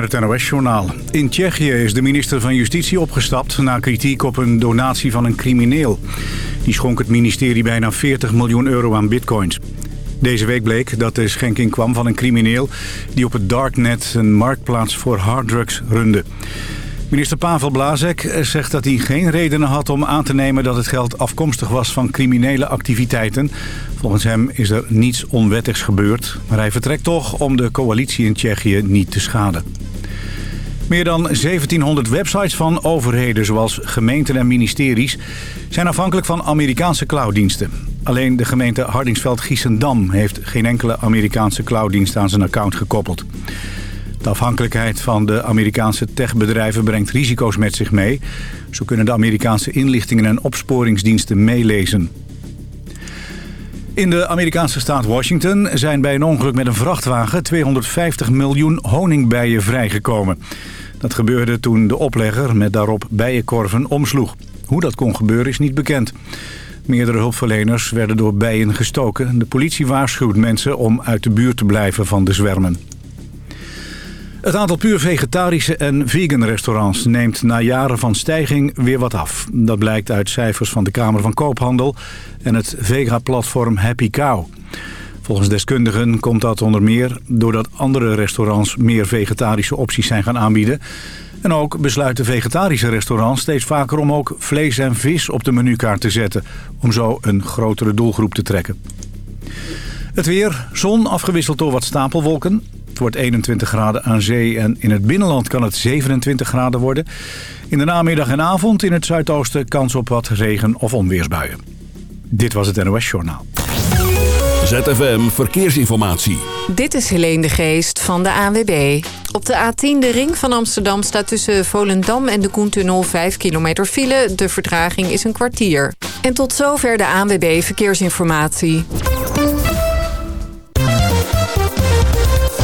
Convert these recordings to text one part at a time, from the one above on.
met het NOS-journaal. In Tsjechië is de minister van Justitie opgestapt... na kritiek op een donatie van een crimineel. Die schonk het ministerie bijna 40 miljoen euro aan bitcoins. Deze week bleek dat de schenking kwam van een crimineel... die op het darknet een marktplaats voor harddrugs runde. Minister Pavel Blazek zegt dat hij geen redenen had om aan te nemen dat het geld afkomstig was van criminele activiteiten. Volgens hem is er niets onwettigs gebeurd, maar hij vertrekt toch om de coalitie in Tsjechië niet te schaden. Meer dan 1700 websites van overheden, zoals gemeenten en ministeries... zijn afhankelijk van Amerikaanse clouddiensten. Alleen de gemeente Hardingsveld-Giessendam heeft geen enkele Amerikaanse clouddienst aan zijn account gekoppeld. De afhankelijkheid van de Amerikaanse techbedrijven brengt risico's met zich mee. Zo kunnen de Amerikaanse inlichtingen en opsporingsdiensten meelezen. In de Amerikaanse staat Washington zijn bij een ongeluk met een vrachtwagen 250 miljoen honingbijen vrijgekomen. Dat gebeurde toen de oplegger met daarop bijenkorven omsloeg. Hoe dat kon gebeuren is niet bekend. Meerdere hulpverleners werden door bijen gestoken. De politie waarschuwt mensen om uit de buurt te blijven van de zwermen. Het aantal puur vegetarische en vegan restaurants neemt na jaren van stijging weer wat af. Dat blijkt uit cijfers van de Kamer van Koophandel en het vega-platform Happy Cow. Volgens deskundigen komt dat onder meer doordat andere restaurants meer vegetarische opties zijn gaan aanbieden. En ook besluiten vegetarische restaurants steeds vaker om ook vlees en vis op de menukaart te zetten. Om zo een grotere doelgroep te trekken. Het weer, zon afgewisseld door wat stapelwolken. Het wordt 21 graden aan zee en in het binnenland kan het 27 graden worden. In de namiddag en avond in het zuidoosten kans op wat regen- of onweersbuien. Dit was het NOS Journaal. ZFM Verkeersinformatie. Dit is Helene de Geest van de ANWB. Op de A10, de ring van Amsterdam, staat tussen Volendam en de Koentunnel 5 kilometer file. De vertraging is een kwartier. En tot zover de ANWB Verkeersinformatie.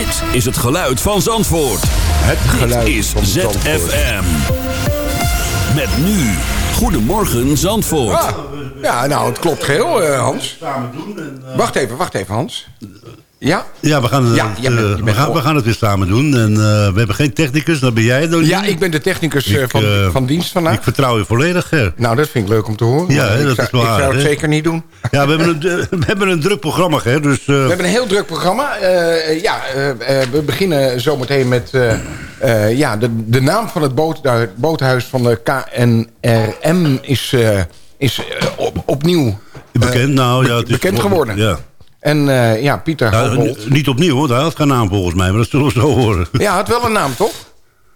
Dit is het geluid van Zandvoort. Het geluid Dit is van Zandvoort. ZFM. Met nu. Goedemorgen Zandvoort. Ah, ja, nou, het klopt geheel, eh, Hans. Wacht even, wacht even, Hans. Ja? Ja, we gaan, het, Ja, jij bent- eh, we, gaan, we gaan het weer samen doen. En eh, we hebben geen technicus, dat ben jij. Donnie. Ja, ik ben de technicus eh, Ik, van, van dienst vandaag. Ik vertrouw je volledig, Ger. nou, dat vind ik leuk om te horen. Ja, dat zou, is wel Ik zou het zeker niet doen. Ja, we hebben een, we hebben een druk programma, Ger. Dus, We hebben een heel druk programma. Ja, we beginnen zometeen met ja, de, de naam van het boot, het boothuis van de KNRM is, is op, opnieuw bekend, nou, ja, het is bekend geworden. Ja. En eh, ja, Pieter Ja, Halbold. n- niet opnieuw, hoor. Hij had geen naam volgens mij, maar dat zullen we zo horen. Ja, had wel een naam, toch?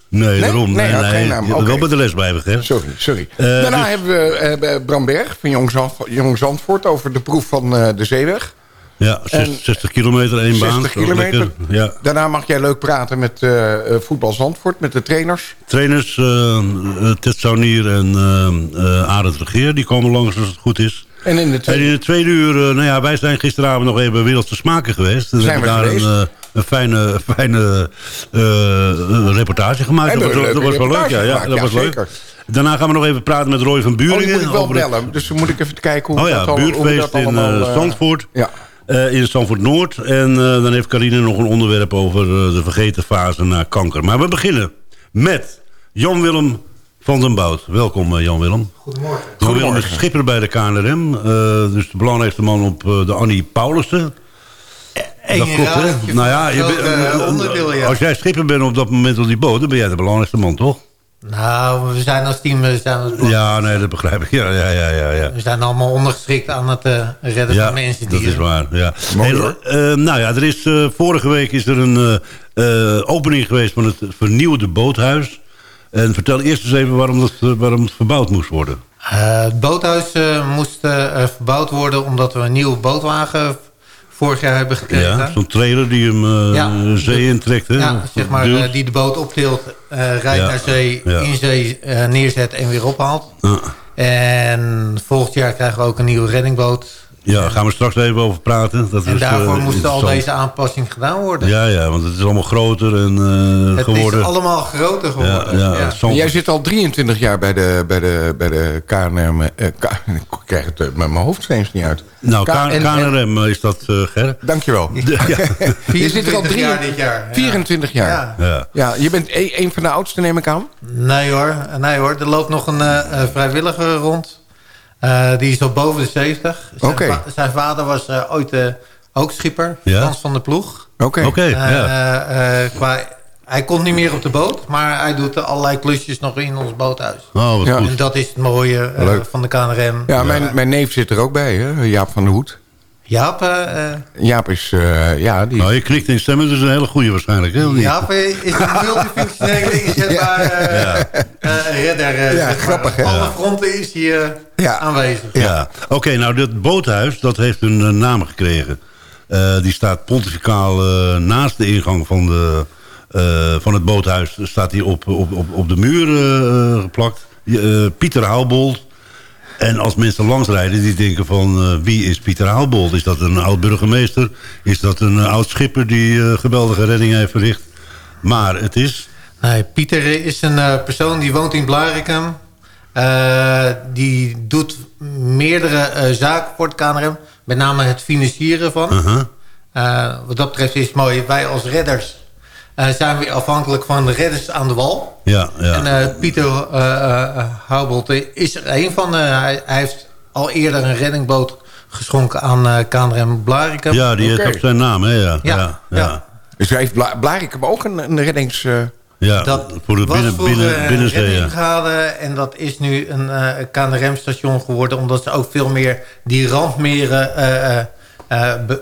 Nee, daarom. Nee, hij had geen naam. Oké. wel bij de les blijven, Ger. Sorry, sorry. Eh, Daarna dus- hebben we eh, Bram Berg van Jong, Zand, Jong Zandvoort... over de proef van eh, de Zeeweg. Ja, zes- En- 60 kilometer, één baan. 60 Zo kilometer. Ja. Daarna mag jij leuk praten met eh, eh, Voetbal Zandvoort... met de trainers. Trainers, eh eh, Ted Saunier en eh eh Arend Regeer, die komen langs als het goed is. En in de En tweede... in uur, eh, nou ja, wij zijn gisteravond nog even Wereldse Smaken geweest. En Zijn we daar geweest? een, eh, een fijne, fijne eh, reportage gemaakt. Hebben Dat was, dat wel leuk, ja. ja dat ja, was leuk. Daarna gaan we nog even praten met Roy van Oh, die Buringen. moet ik wel over het- bellen. Dus moet ik even kijken hoe Oh ja, dat al- hoe we buurtfeest dat in allemaal... eh, Zandvoort. Ja. In Zandvoort Noord. En dan heeft Carine nog een onderwerp over de vergeten fase na kanker. Maar we beginnen met Jan-Willem van den Bout. Welkom eh, Jan-Willem. Goedemorgen. Jan-Willem is schipper bij de KNRM. eh, dus de belangrijkste man op eh, de Annie Paulussen. Dat klopt, hè? Nou ja, je grote, bent- onderdeel, ja. als jij schipper bent op dat moment op die boot... dan ben jij de belangrijkste man, toch? Nou, we zijn als team we zijn als. Ja, nee, dat begrijp ik. Ja, ja, ja, ja. ja. We zijn allemaal ondergeschikt aan het eh, redden Ja, van mensen. dat die is waar. Ja. Hey, eh, nou ja, er is, vorige week is er een opening geweest van het vernieuwde boothuis. En vertel eerst eens even waarom, dat, eh, waarom het verbouwd moest worden. Eh, het boothuis eh, moest verbouwd worden omdat we een nieuwe bootwagen vorig jaar hebben gekregen. Ja, zo'n trailer die hem Ja. zee intrekt. Hè? Ja, zeg maar, eh, die de boot optilt, rijdt Ja. naar zee, Ja. in zee neerzet en weer ophaalt. En volgend jaar krijgen we ook een nieuwe reddingboot. Ja, gaan we straks even over praten. Dat En is, daarvoor eh, moesten al deze aanpassingen gedaan worden. Ja, ja, want het is allemaal groter en eh, het geworden. is allemaal groter geworden. ja, ja, Jij zit al 23 jaar bij de, bij de, bij de KNRM. eh, K- ik krijg het eh, met mijn hoofd steeds niet uit. Nou, KNRM is dat, eh Ger. Dankjewel. Ja. Je zit er al 24 drie- jaar dit jaar. ja. 24 jaar. Ja. Ja. ja. je bent e- een van de oudste, neem ik aan. Nee hoor, nee hoor, er loopt nog een eh, eh, vrijwilliger rond. Eh, die is al boven de 70. Zijn, va- zijn vader was eh, ooit eh, ook schipper, Ja? Frans van de Ploeg. Oké. Oké, Eh, ja. eh, qua, hij komt niet meer op de boot, maar hij doet allerlei klusjes nog in ons boothuis. Oh, wat Ja. goed. En dat is het mooie van de KNRM. Ja, mijn, mijn neef zit er ook bij, hè? Jaap van der Hoed. Jaap, eh, eh, Jaap is, eh, ja, die... Nou, je knikt in stemmen, dat is een hele goede waarschijnlijk. Hè? Jaap is een multifunctionele inzetbare eh, eh, redder. eh, Ja, zeg maar. grappig, hè? Op alle Ja. fronten is hij eh, Ja. aanwezig. Ja, oké, nou dat boothuis, dat heeft een naam gekregen. Eh, die staat pontificaal naast de ingang van, de, eh, van het boothuis. Staat die op, op, op, op de muur eh, geplakt. Eh, Pieter Houbold. En als mensen langsrijden, die denken van... eh, wie is Pieter Houbold? Is dat een oud-burgemeester? Is dat een eh, oud-schipper die eh, geweldige redding heeft verricht? Maar het is... Nee, Pieter is een persoon die woont in Blarikum. Die doet meerdere zaken voor het KNRM. Met name het financieren van. uh-huh, wat dat betreft is het mooi. Wij als redders eh, zijn weer afhankelijk van de redders aan de wal. ja, ja. En eh, Pieter eh eh, Houbold is er een van. eh, hij, hij heeft al eerder een reddingboot geschonken aan eh KNRM Blarikum. ja, die heeft ook zijn naam, hè? Ja, ja, Ja. Dus heeft Bla Blarikum ook een, een reddings... eh, Ja, Dat voor de was binnen, vroeger binnen, een binnenzee. ja. en dat is nu een eh KNRM-station geworden... omdat ze ook veel meer die randmeren... eh, eh, eh, be-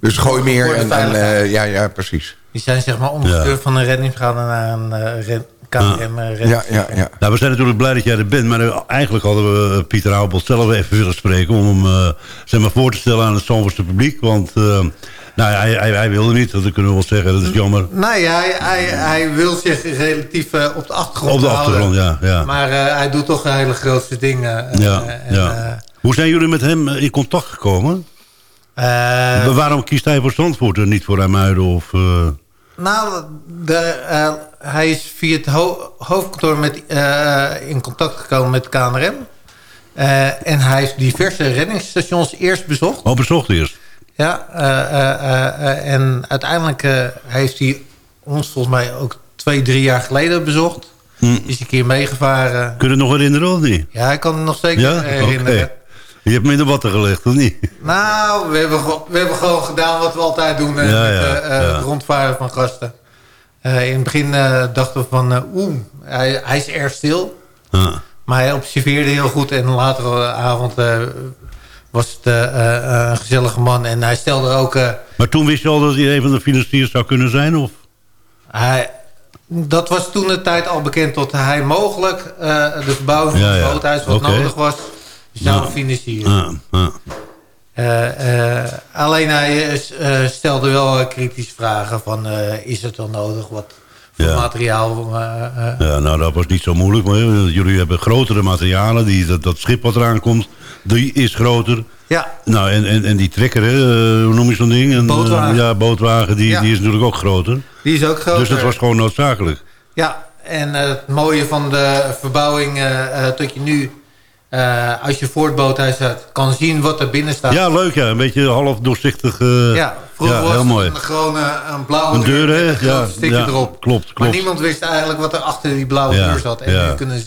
dus gooi meer Voor en... en eh, ja, ja, precies. Die zijn zeg maar omgekeurd Ja. van een reddingsbrigade naar een eh, red- KNRM-redding. Ja, ja, ja. Nou, we zijn natuurlijk blij dat jij er bent. Maar eh, eigenlijk hadden we eh, Pieter Houbold zelf even willen spreken... om hem eh, zeg maar voor te stellen aan het Zandvoortse publiek. Want eh, nou, hij, hij, hij wilde niet, dat kunnen we wel zeggen. Dat is jammer. Nee, hij, hij, hij wil zich relatief eh, op de achtergrond Op de houden. achtergrond, ja. ja. Maar eh, hij doet toch hele grootste dingen. eh, ja, en, ja. eh, Hoe zijn jullie met hem eh, in contact gekomen? eh, Waarom kiest hij voor Zandvoort en niet voor Rijmuiden? Of, eh, Nou, de, eh, hij is via het ho- hoofdkantoor met, eh, in contact gekomen met KNRM. Eh, en hij heeft diverse reddingsstations eerst bezocht. Oh, bezocht eerst. Ja, en uiteindelijk heeft hij ons volgens mij ook twee, drie jaar geleden bezocht. Hm. Is een keer meegevaren. Kun je het nog herinneren of niet? Ja, ik kan het nog zeker Ja? herinneren. Je hebt me in de watten gelegd, of niet? Nou, we hebben, we hebben gewoon gedaan wat we altijd doen eh, Ja, met ja, eh, eh, ja. rondvaren van gasten. Eh, in het begin dachten we van, eh, oeh, hij, hij is erg stil. Maar hij observeerde heel goed en later avond was het een gezellige man. En hij stelde ook... Maar toen wist je al dat hij een van de financiers zou kunnen zijn? Of? hij, dat was toen de tijd al bekend dat hij mogelijk de verbouwing van het boothuis wat nodig was, zou financieren. Alleen hij stelde wel eh, kritische vragen van eh, is het wel nodig wat voor Ja. materiaal. eh, Ja, nou, dat was niet zo moeilijk. Maar jullie hebben grotere materialen. Die, dat, dat schip wat eraan komt, die is groter. ja, Nou, en, en, en die trekker, hè, hoe noem je zo'n ding? Een, Bootwagen. ja, bootwagen, die, Ja. die is natuurlijk ook groter. die is ook groter. Dus dat was gewoon noodzakelijk. Ja, en het mooie van de verbouwing dat je nu, eh, als je voor het boothuis zit, kan zien wat er binnen staat. Ja, leuk, ja. Een beetje half doorzichtig. eh, Ja, vroeger ja, was heel het mooi. een, eh, een blauwe Een deur, hè? een Ja, ja, erop. klopt, Maar klopt. niemand wist eigenlijk wat er achter die blauwe deur zat. En nu kunnen ze...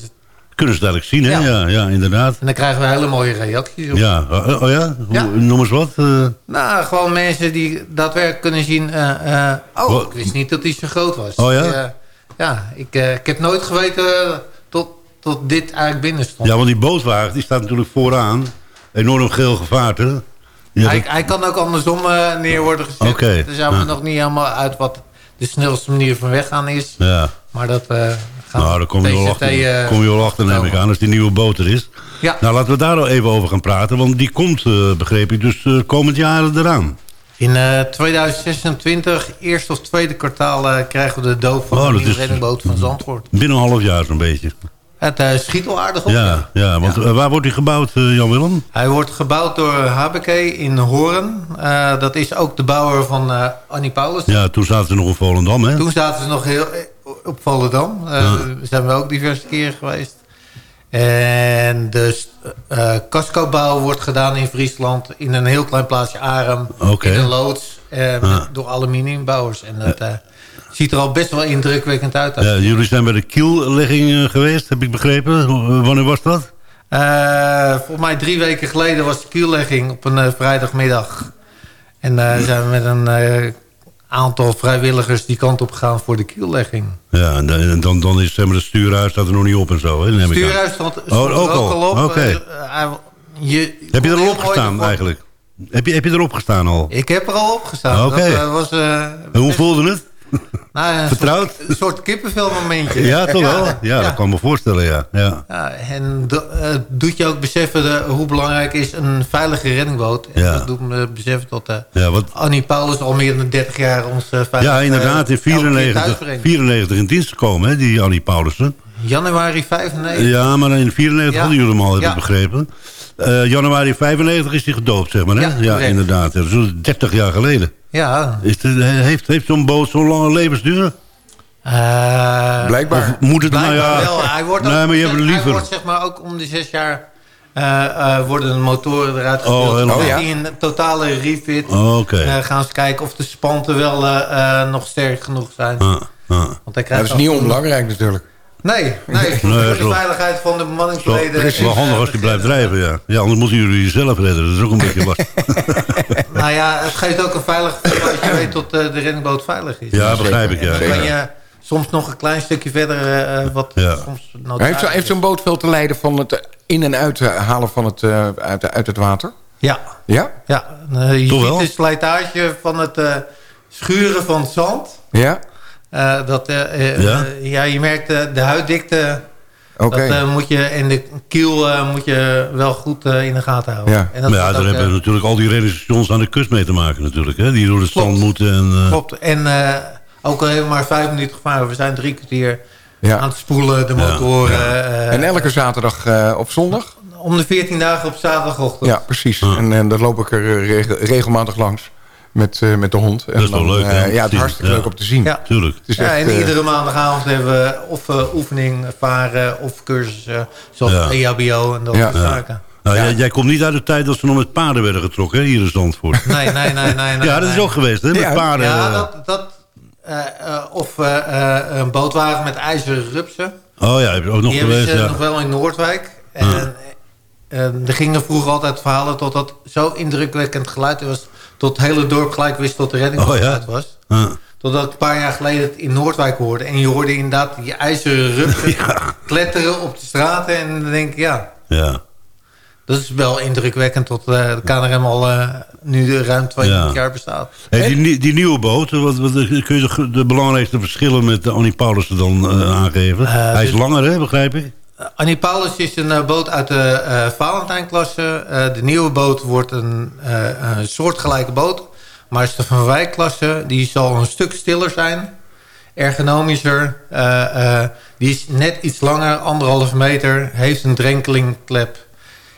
Kunnen ze duidelijk zien, hè? Ja. Ja, ja, inderdaad. En dan krijgen we hele mooie reacties op. Ja, oh, oh ja? Hoe- Ja. Noem eens wat. eh. Nou, gewoon mensen die daadwerkelijk kunnen zien... oh, Wat? ik wist niet dat hij zo groot was. Oh ja? Ja, ik, ik heb nooit geweten tot, dit eigenlijk binnen stond. ja, want die bootwagen, die staat natuurlijk vooraan. Enorm geel gevaarte. Hij, hij kan ook andersom eh, neer worden gezet. Oké, Daar zijn we ja. nog niet helemaal uit wat de snelste manier van weggaan is. ja. Maar dat eh gaan Nou, daar kom je, wel achter, eh, kom je wel achter, neem ik aan, als die nieuwe boot er is. Ja. Nou, laten we daar al even over gaan praten, want die komt, begreep ik, dus komend jaar eraan. In eh, 2026, eerste of tweede kwartaal, krijgen we de doop van Oh, de reddingboot van Zandvoort. Binnen een half jaar zo'n beetje. Het eh, schiet aardig op. Ja, ja want eh, waar wordt die gebouwd, eh, Jan-Willem? Hij wordt gebouwd door HBK in Hoorn. Dat is ook de bouwer van Annie Paulus. Ja, toen zaten ze nog in Volendam, hè? Toen zaten ze nog heel op Volendam. Ja. Zijn we ook diverse keren geweest. En de eh, cascobouw wordt gedaan in Friesland. In een heel klein plaatsje Arem. In een loods. met-. Door aluminiumbouwers. En dat ziet er al best wel indrukwekkend uit. Ja, jullie zijn bij de kiellegging eh, geweest, heb ik begrepen. Ho- wanneer was dat? Eh, volgens mij drie weken geleden was de kiellegging op een eh, vrijdagmiddag. En eh, zijn we met een eh, aantal vrijwilligers die kant op gegaan voor de kiellegging. Ja, en dan, dan, dan is zeg maar, het stuurhuis staat er nog niet op en zo, hè? aan. Stuurhuis stond, stond Oh, er ook al. al op. Eh, je, Heb je heel erop mooi gestaan eigenlijk? Heb je, heb je erop gestaan al? Ik heb er al op gestaan. Oké. Eh, eh, hoe best- voelde het? Nou, een Vertrouwd? Soort, een soort kippenvel momentje. Ja, toch wel? Ja, dat kan ik me voorstellen, ja. ja. Ja, en eh, doet je ook beseffen de, hoe belangrijk is een veilige reddingboot. En Ja. dat doet me beseffen dat eh, Ja, wat, Annie Paulus al meer dan 30 jaar ons uh, veilig ja, inderdaad, in eh, elke keer 94, thuisbrengt. 94 in dienst gekomen, hè, die Annie Paulussen. Januari 95. Ja, maar in 94 Ja. hadden jullie hem al, heb ik begrepen. Januari 95 is hij gedoopt, zeg maar, hè? Ja, inderdaad. Dat is 30 jaar geleden. Ja. Is het, heeft heeft zo'n boot zo'n lange levensduur? eh, Blijkbaar. Moet het nou blijkbaar ja... wel. Hij wordt, ook, nee, maar je hebt hij liever... wordt zeg maar ook om de zes jaar... eh, eh, worden de motoren eruit Oh, gespeeld. helemaal. Oh, ja. Die een totale refit. Oh, Oké. Eh, gaan ze kijken of de spanten wel eh, eh, nog sterk genoeg zijn. Ah, ah. Want hij Dat krijgt is niet onbelangrijk natuurlijk. Nee, nee, voor Nee, de veiligheid van de bemanningsleden. het is wel handig eh, als hij blijft drijven, ja. Ja, anders moeten jullie jezelf redden. Dat is ook een beetje last. Nou ja, het geeft ook een veilig gevoel als je weet dat eh, de reddingboot veilig is. Ja, begrijp ik, ja. Dan kan je soms nog een klein stukje verder, eh, wat Ja. soms heeft, zo- heeft zo'n boot veel te lijden van het in- en uithalen van het, eh, uit, uit het water? Ja, Ja? ja. Eh, je Toch ziet wel? de slijtage van het eh, schuren van het zand. Ja? Eh, dat, eh, eh, Ja? ja, je merkt de huiddikte. Oké. Dat eh, moet je, en de kiel eh, moet je wel goed eh, in de gaten houden. Ja. En dat Maar ja, daar ook, hebben natuurlijk al die reddingsstations aan de kust mee te maken natuurlijk. Hè? Die door de Klopt. stand moeten. En, eh, Klopt. En eh, ook al maar vijf minuten gevaren. We zijn drie kwartier Ja. aan het spoelen, de motoren. eh, En elke zaterdag eh, op zondag? Om de 14 dagen op zaterdagochtend. Ja, precies. En, en daar loop ik er regel- regelmatig langs met, eh, met de hond. En Dat is wel leuk, hè, eh, ja, het is hartstikke Ja. leuk om te zien. Ja. Tuurlijk. Het is Ja, echt, en eh, iedere maandagavond hebben we of eh, oefening, varen of cursussen. Zoals Ja. EHBO en dat Ja. soort zaken. Nou, Ja. jij, jij komt niet uit de tijd dat ze nog met paarden werden getrokken, hè, hier in Zandvoort. Nee, nee, nee, nee. nee ja, dat is ook geweest, hè, met Ja. paarden. Ja, dat... dat eh, eh, of een bootwagen met ijzeren rupsen. Oh ja, heb je ook nog Die geweest, ze ja. nog wel in Noordwijk. En, eh, er gingen vroeger altijd verhalen tot dat zo indrukwekkend geluid was... tot het hele dorp gelijk wist dat de redding Oh, ja? uit was. Ah. Totdat ik een paar jaar geleden het in Noordwijk hoorde. En je hoorde inderdaad die ijzeren rupsen kletteren op de straten. En dan denk ik, ja, Ja. dat is wel indrukwekkend... tot eh, de KNRM al eh, nu ruim 200 Ja. jaar bestaat. Hey, die, die nieuwe boot, wat, wat, kun je de, de belangrijkste verschillen met de Annie Paulussen dan eh, aangeven? Hij is dus- langer, hè, begrijp ik? Uh, Annie Paulus is een eh, boot uit de eh Valentijn-klasse. Eh, de nieuwe boot wordt een, eh, een soortgelijke boot. Maar is de Van Wijk-klasse. Die zal een stuk stiller zijn. Ergonomischer. Eh, eh, die is net iets langer, anderhalve meter. Heeft een drenkelingklep.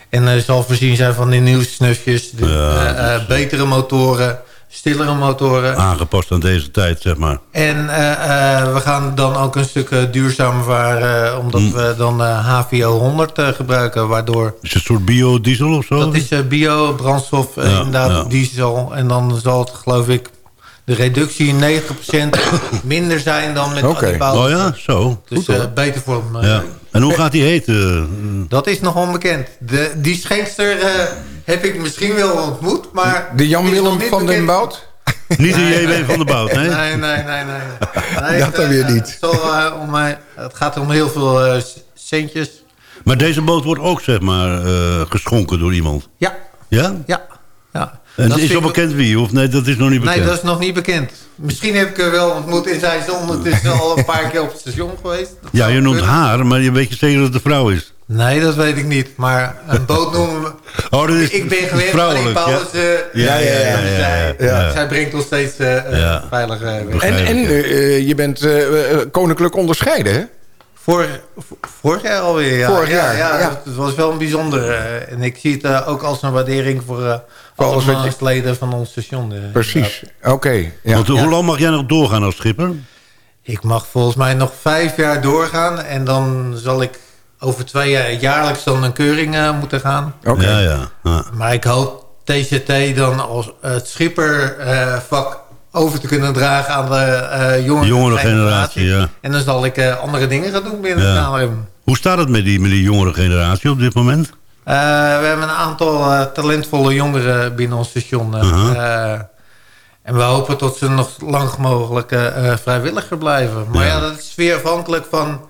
En eh, zal voorzien zijn van de nieuwste snufjes. De, Ja, eh, eh, betere motoren. Stillere motoren. Aangepast aan deze tijd, zeg maar. En eh, eh, we gaan dan ook een stuk eh, duurzamer varen, omdat Hm. we dan eh, HVO 100 eh, gebruiken, waardoor Is het een soort biodiesel of zo? dat is eh, bio, brandstof, Ja, inderdaad ja. diesel. En dan zal het geloof ik de reductie 90% minder zijn dan met Oké. okay. oh ja, zo. Dus Goed, eh, beter voor milieu. ja. En hoe gaat die heten? Dat is nog onbekend. De, die schenkster eh, heb ik misschien wel ontmoet, maar... De is Jan-Willem van den. Bout? Niet de JW van de Bout, nee? Nee, nee, nee, nee. nee Dat dan eh, weer eh, niet. Het, zal, eh, om, mij- het gaat om heel veel eh, centjes. Maar deze boot wordt ook, zeg maar, eh, geschonken door iemand. Ja, Ja? ja. ja. En Dat is al bekend wie? Of nee, dat is nog niet bekend? Nee, dat is nog niet bekend. Misschien heb ik haar wel ontmoet en zij is ondertussen al een paar keer op het station geweest. Dat Ja, je noemt kunnen. haar, maar je weet je zeker dat het een vrouw is. Nee, dat weet ik niet. Maar een boot noemen we... Oh, dat is ik ben ja. Paulus. eh, Ja, ja, ja, ja, zij, ja, ja. zij brengt ons steeds eh, eh, Ja. veilig weg. En, en eh, je bent koninklijk onderscheiden, hè? Vorig, jaar alweer, ja. Vorig ja, jaar, ja, ja. Het was wel een bijzonder. eh, en ik zie het eh, ook als een waardering voor, eh alle wat je- leden van ons station. eh, Precies. Oké. ja. Want hoe lang mag jij nog doorgaan als schipper? Ik mag volgens mij nog vijf jaar doorgaan. En dan zal ik over twee jaar jaarlijks dan een keuring eh, moeten gaan. Oké. Ja, ja. ja. Maar ik hoop TCT dan als het schippervak over te kunnen dragen aan de eh jongere, Jongere generatie, ja. En dan zal ik eh, andere dingen gaan doen binnen Ja. het KLM. Hoe staat het met die, met die jongere generatie op dit moment? Eh, we hebben een aantal eh, talentvolle jongeren binnen ons station. eh, eh, en we hopen tot ze nog lang mogelijk eh, eh, vrijwilliger blijven. Maar Ja. ja. dat is weer afhankelijk van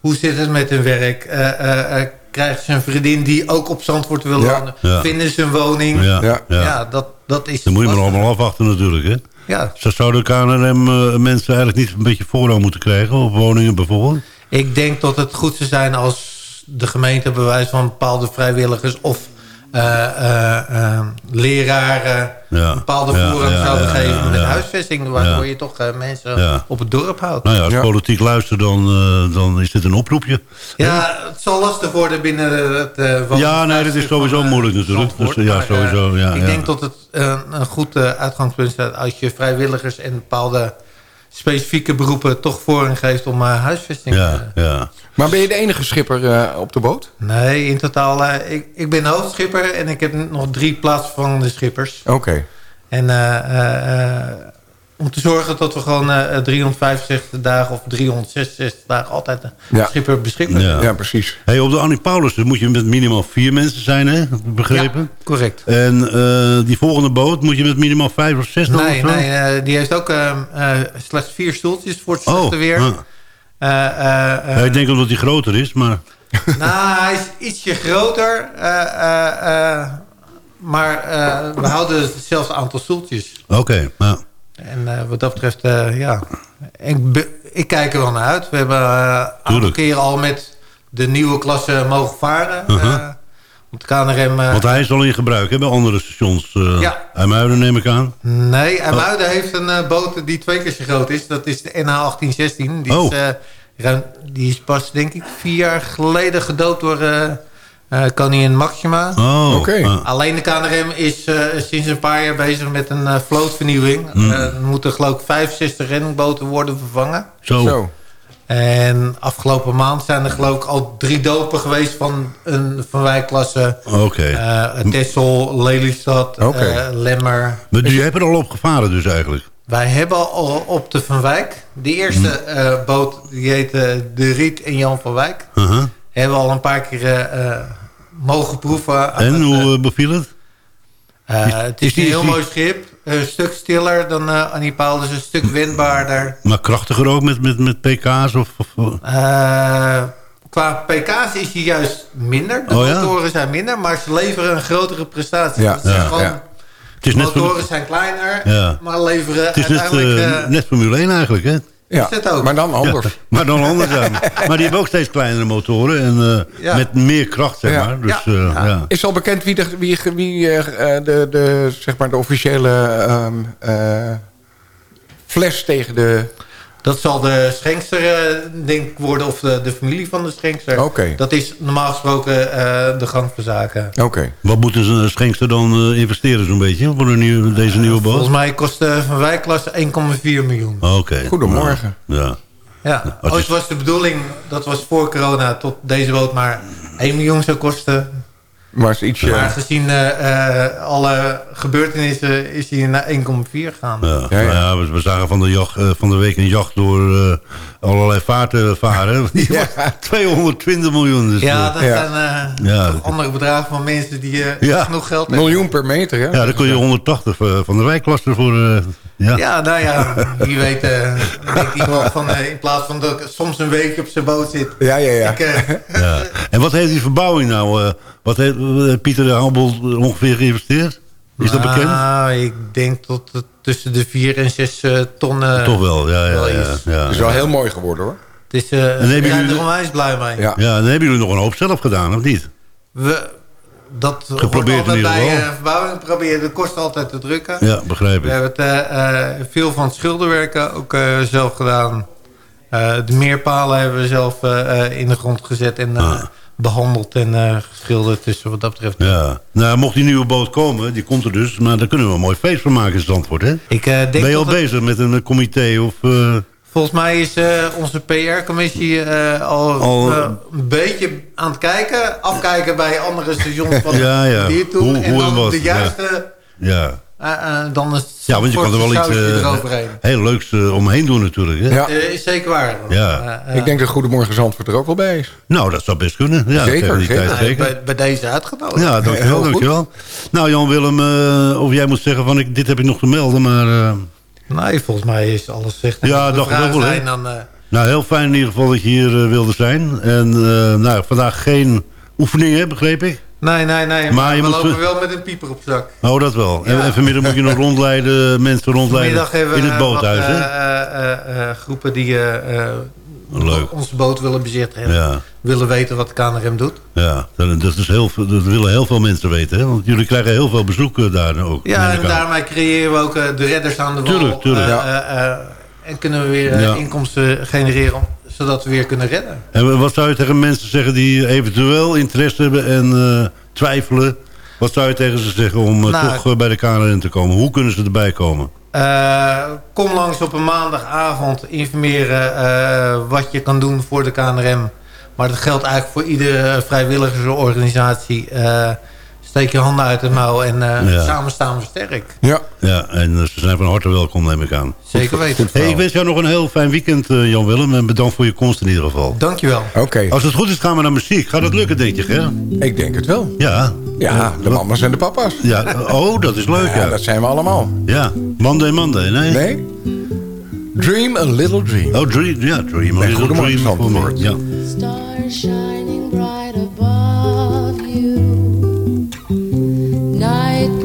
hoe zit het met hun werk. Eh, eh, eh, krijgen ze een vriendin die ook op Zandvoort wil wonen? Ja. Vinden ze een woning? Ja, Ja. ja. Ja, dat, dat is... Dan moet je maar allemaal afwachten natuurlijk, hè? Ja, Zo zou de KNRM eh, mensen eigenlijk niet een beetje voorrang moeten krijgen op woningen bijvoorbeeld? ik denk dat het goed zou zijn als de gemeente bewijs van bepaalde vrijwilligers of leraren Ja. een bepaalde Ja, voorrang ja, zouden ja, geven ja, met ja. huisvesting, waardoor Ja. je toch eh, mensen Ja. op het dorp houdt. Nou ja, als Ja. politiek luistert, dan, eh, dan is dit een oproepje. Ja, het zal lastig worden binnen het uh, Ja, nee, dat is sowieso moeilijk natuurlijk. Dus, ja, sowieso, ja, ik ja. denk dat het eh, een goed eh, uitgangspunt is als je vrijwilligers en bepaalde specifieke beroepen toch voorrang geeft om eh, huisvesting. Ja, eh, ja. Maar ben je de enige schipper eh, op de boot? Nee, in totaal. eh, ik, ik ben hoofdschipper en ik heb nog drie plaatsvervangende schippers. Oké. En eh, eh, eh, om te zorgen dat we gewoon eh, 365 dagen of 366 dagen altijd een Ja. schipper beschikbaar Ja. hebben. Ja, precies. Hey, op de Annie Paulus moet je met minimaal vier mensen zijn, hè? Begrepen? Ja, correct. En eh, die volgende boot moet je met minimaal vijf of zes dan Nee, of nee eh, die heeft ook eh, eh, slechts vier stoeltjes voor het Oh, slechte weer. ah. Eh, eh, eh, Ja, ik denk omdat die groter is, maar... Nou, hij is ietsje groter. eh, eh, eh, maar eh, we houden hetzelfde aantal stoeltjes. Oké, nou. En eh, wat dat betreft, eh, ja. Ik, ik kijk er wel naar uit. We hebben eh, een aantal keren al met de nieuwe klasse mogen varen. Op de KNRM... Want hij is al in gebruik, hè? Bij andere stations. eh Ja. IJmuiden neem ik aan. Nee, Oh. IJmuiden heeft een boot die twee keer zo groot is. Dat is de NH1816. Die, Oh. is, ruim- die is pas, denk ik, vier jaar geleden gedood door eh, koningin Maxima. Oh, Oké. ah. Alleen de KNRM is eh, sinds een paar jaar bezig met een eh, vlootvernieuwing. Mm. Eh, er moeten geloof ik 65 reddingboten worden vervangen. Zo. Zo. En afgelopen maand zijn er geloof ik al drie dopen geweest van een van wijkklasse. Oké. eh Texel, Lelystad, eh, Lemmer. Maar je hebt er al op gevaren dus eigenlijk? Wij hebben al op de Van Wijk, de eerste Mm. eh, boot, die heette De Riet en Jan van Wijk. Uh-huh. Hebben we al een paar keer eh, eh, mogen proeven. En het, hoe eh, eh, beviel het? eh, het is is die- een heel is die- mooi schip. Een stuk stiller dan uh, Annie Paul, dus een stuk wendbaarder. Maar krachtiger ook met, met, met pk's? Of, of, Eh, qua pk's is hij juist minder. De Oh ja? motoren zijn minder, maar ze leveren een grotere prestatie. Ja, ja, gewoon, ja. het is net, motoren zijn kleiner, Ja. maar leveren het is net, uiteindelijk... eh, eh, net Formule 1 eigenlijk, hè? Ja, Is het ook? maar dan anders. Maar dan anders, ja. Maar die hebben ook steeds kleinere motoren en eh, Ja. met meer kracht, zeg Ja. maar. Dus, Ja. eh, Ja. ja. Is al bekend wie de, wie, wie, eh, eh, de, de, zeg maar de officiële ehm, eh, fles tegen de... Dat zal de schenkster, eh, denk ik, worden, of de, de familie van de schenkster. Oké. Dat is normaal gesproken eh, de gang van zaken. Oké. Wat moeten ze een schenkster dan eh, investeren zo'n beetje voor een deze nieuwe boot? Volgens mij kost de Van Wijkklasse 1,4 miljoen. Oké. Goedemorgen. Ja. Ja, Als ooit was de bedoeling, dat was voor corona, tot deze boot maar 1 miljoen zou kosten. Maar is ietsje... Maar gezien eh, eh, alle gebeurtenissen is hij naar 1,4 gegaan. Ja, Ja, Nou ja. we, we zagen van de, jacht, eh, van de week een jacht door eh, allerlei vaarten varen. Die Ja. was 220 miljoen. Dus, Ja, dat Ja. zijn eh, Ja. toch andere bedragen van mensen die eh, Ja. genoeg geld hebben. miljoen per meter, hè? ja, dan kun je 180 eh, van de wijkklasse voor... eh, ja. Ja, nou ja, wie weet uh, denkt iemand van eh, in plaats van dat ik soms een weekje op zijn boot zit. Ja, ja, ja. Ik, eh, Ja. En wat heeft die verbouwing nou? eh, wat heeft eh, Pieter de Handel ongeveer geïnvesteerd? Is dat bekend? Nou, ik denk dat het tussen de 4 en 6 ton... eh, Toch wel, ja. ja, ja, is. ja, Het is wel heel mooi geworden, hoor. Dus uh, we hebben zijn jullie- er onwijs blij mee. Ja. Ja, dan hebben jullie nog een hoop zelf gedaan, of niet? We, dat wordt Geprobeerd altijd in ieder bij eh, verbouwing proberen. Dat kost altijd te drukken. Ja, begrijp We ik. hebben het, eh, eh, veel van het schilderwerken ook zelf gedaan. De meerpalen hebben we zelf in de grond gezet en Ah. behandeld en geschilderd. Dus wat dat betreft. Ja. Nou, mocht die nieuwe boot komen, die komt er dus. Maar daar kunnen we een mooi feest van maken in Zandvoort, hè? Ik denk Ben je al het- bezig met een comité of... Volgens mij is eh, onze PR-commissie eh, al, Al- eh, een beetje aan het kijken. Afkijken bij andere stations van Ja, ja. hier toe. Hoe- en hoe dan wat, de juiste... ja. eh, eh, dan is ja, want je kan er wel iets eh, heel leuks omheen doen natuurlijk, hè? Ja. Eh, is zeker waar. Ja. Ik denk dat Goedemorgen Zandvoort er ook wel bij is. Nou, dat zou best kunnen. Ja, Zeker, zeker. bij, bij deze uitgenodigd. Ja, dankjewel, dankjewel. Nou, Jan-Willem, eh, of jij moet zeggen van, ik, dit heb ik nog te melden, maar... Nee, volgens mij is alles gezegd. Ja, dacht ik wel, zijn, dan, eh, nou, heel fijn in ieder geval dat je hier eh, wilde zijn. En eh, nou, vandaag geen oefeningen, begreep ik? nee, nee, nee. Maar Maar, je we moet- lopen wel met een pieper op zak. Oh, dat wel. En, Ja. en vanmiddag moet je nog rondleiden, mensen rondleiden hebben we in het boothuis, eh, eh, groepen die Leuk. onze boot willen bezichtigen. en Ja. Willen weten wat de KNRM doet. Ja, dat, is heel, dat willen heel veel mensen weten, hè? Want jullie krijgen heel veel bezoek eh, daar ook. Ja, en daarmee creëren we ook eh, de redders aan de wal. Tuurlijk, tuurlijk. Eh, en kunnen we weer Ja. inkomsten genereren, zodat we weer kunnen redden. En wat zou je tegen mensen zeggen die eventueel interesse hebben en twijfelen? Wat zou je tegen ze zeggen om Nou, toch bij de KNRM te komen? Hoe kunnen ze erbij komen? Eh, kom langs op een maandagavond informeren eh, wat je kan doen voor de KNRM. Maar dat geldt eigenlijk voor iedere vrijwilligersorganisatie. Eh, steek je handen uit het mouw en eh, Ja. samen staan we sterk. Ja. Ja, en eh, ze zijn van harte welkom, neem ik aan. Zeker weten. Hey, ik wens jou nog een heel fijn weekend, eh, Jan-Willem. En bedankt voor je komst in ieder geval. Dankjewel. Oké, Als het goed is, gaan we naar muziek. Gaat het lukken, denk je, hè? ik denk het wel. Ja. Ja, de mama's en de papa's. ja. Oh, dat is leuk, Ja, ja. dat zijn we allemaal. Ja. Monday, Monday, nee? Nee? Dream a little dream. Oh, dream, ja, dream. A little dream. Ja.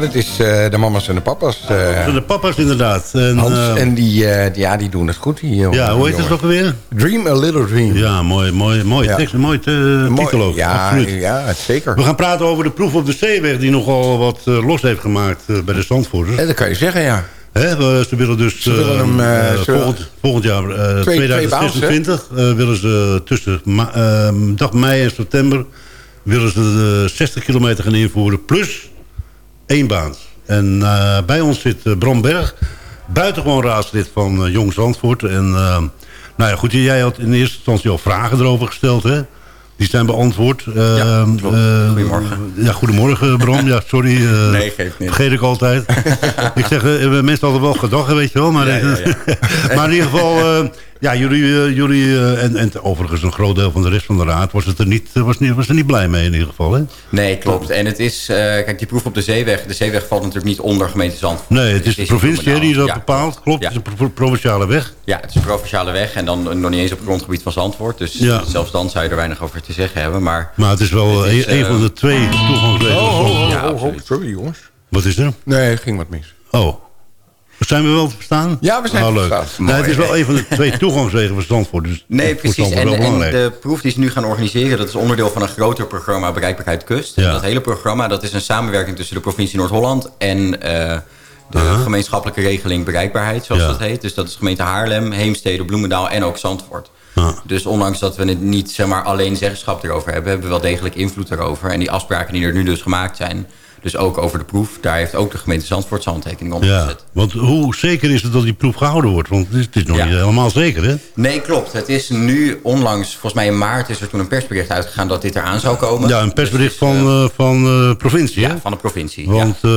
Ja, dat is eh, de mama's en de papa's. eh, De papa's inderdaad. En, Hans, eh, en die, ja, die doen het goed. Die, jongen- ja, hoe heet het alweer? jongen. Dream a Little Dream. Ja, mooi, mooi, mooi Ja. tekst, mooi titel ook. Ja, Absoluut. ja, zeker. We gaan praten over de proef op de zeeweg... die nogal wat los heeft gemaakt bij de Zandvoorters. En dat kan je zeggen, ja. Hè, we- ze willen dus Ze willen hem, ze- volgend, volgend jaar, Twee- twee 2026, eh, willen ze tussen dag mei en september... willen ze de 60 kilometer gaan invoeren, plus één baan. En eh, bij ons zit eh, Bram Berg, buitengewoon raadslid van eh, Jong Zandvoort. En nou ja, goed, jij had in eerste instantie al vragen erover gesteld, hè? Die zijn beantwoord. Eh, Ja, klopt. eh, Goedemorgen. Ja, goedemorgen Bram. Ja, sorry. Nee, geeft niet. Vergeet ik altijd. ik zeg, mensen hadden wel gedacht, weet je wel. Maar, Ja, ja, maar in ieder geval, ja, jullie, eh, jullie eh, en, en overigens een groot deel van de rest van de raad... was, het er, niet, was, niet, was er niet blij mee in ieder geval, hè? Nee, klopt. En het is, eh, kijk, die proef op de zeeweg. De zeeweg valt natuurlijk niet onder gemeente Zandvoort. Nee, het is de provincie hè, die dat Ja, bepaalt. Klopt, Ja. het is een pro- provinciale weg. Ja, het is een provinciale weg en dan nog niet eens op het grondgebied van Zandvoort. Dus Ja. zelfs dan zou je er weinig over te zeggen hebben. Maar Maar het is wel Het is, een, eh, van de twee toegangswegen. Oh, oh, Ja, oh, oh, absoluut. sorry jongens. Wat is er? Nee, ging wat mis. Oh. Zijn we wel te verstaan? Ja, we zijn oh, leuk. verstaan. Nee, het is wel een van de twee toegangswegen van Zandvoort. Dus Nee, voor precies. En, de proef die ze nu gaan organiseren... dat is onderdeel van een groter programma Bereikbaarheid Kust. Ja. En dat hele programma dat is een samenwerking tussen de provincie Noord-Holland... en eh, de gemeenschappelijke regeling Bereikbaarheid, zoals Ja. dat heet. Dus dat is gemeente Haarlem, Heemstede, Bloemendaal en ook Zandvoort. Dus ondanks dat we het niet zeg maar, alleen zeggenschap erover hebben... hebben we wel degelijk invloed erover. En die afspraken die er nu dus gemaakt zijn... dus ook over de proef... daar heeft ook de gemeente Zandvoort zijn handtekening onder Ja, gezet. want hoe zeker is het dat die proef gehouden wordt? Want het is, het is nog Ja. niet helemaal zeker, hè? Nee, klopt. Het is nu onlangs, volgens mij in maart... is er toen een persbericht uitgegaan dat dit eraan zou komen. Ja, een persbericht Dus, van, eh, eh, van de provincie, hè? ja, van de provincie. Want eh,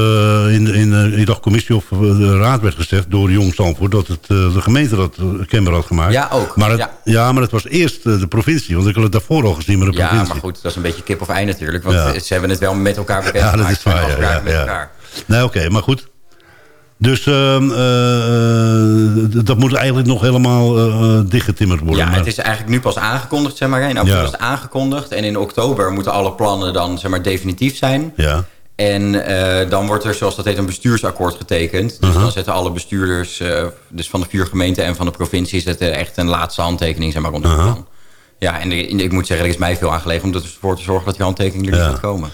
in, de, in de in de commissie of eh, de raad werd gezegd door Jong Zandvoort... dat het, eh, de gemeente dat eh, kenbaar had gemaakt. Ja, ook. Maar het, Ja. ja. maar het was eerst eh, de provincie. Want ik had het daarvoor al gezien met de Ja, provincie. maar goed, dat is een beetje kip of ei natuurlijk. Want Ja. ze hebben het wel met elkaar bekend Ja, dat is. En Ja, afspraken ja, met ja. elkaar. Nee, oké, maar goed. Dus ehm, eh, d- dat moet eigenlijk nog helemaal eh, eh, dichtgetimmerd worden. Ja, maar- het is eigenlijk nu pas aangekondigd, zeg maar. In april Ja. is het aangekondigd. En in oktober moeten alle plannen dan, zeg maar, definitief zijn. Ja, En eh, dan wordt er, zoals dat heet, een bestuursakkoord getekend. Dus dan zetten alle bestuurders, eh, dus van de vier gemeenten en van de provincie... zetten echt een laatste handtekening, zeg maar, onder het plan. Ja, en de- ik moet zeggen, er is mij veel aangelegen... om ervoor te zorgen dat die handtekening er Ja. niet gaat komen.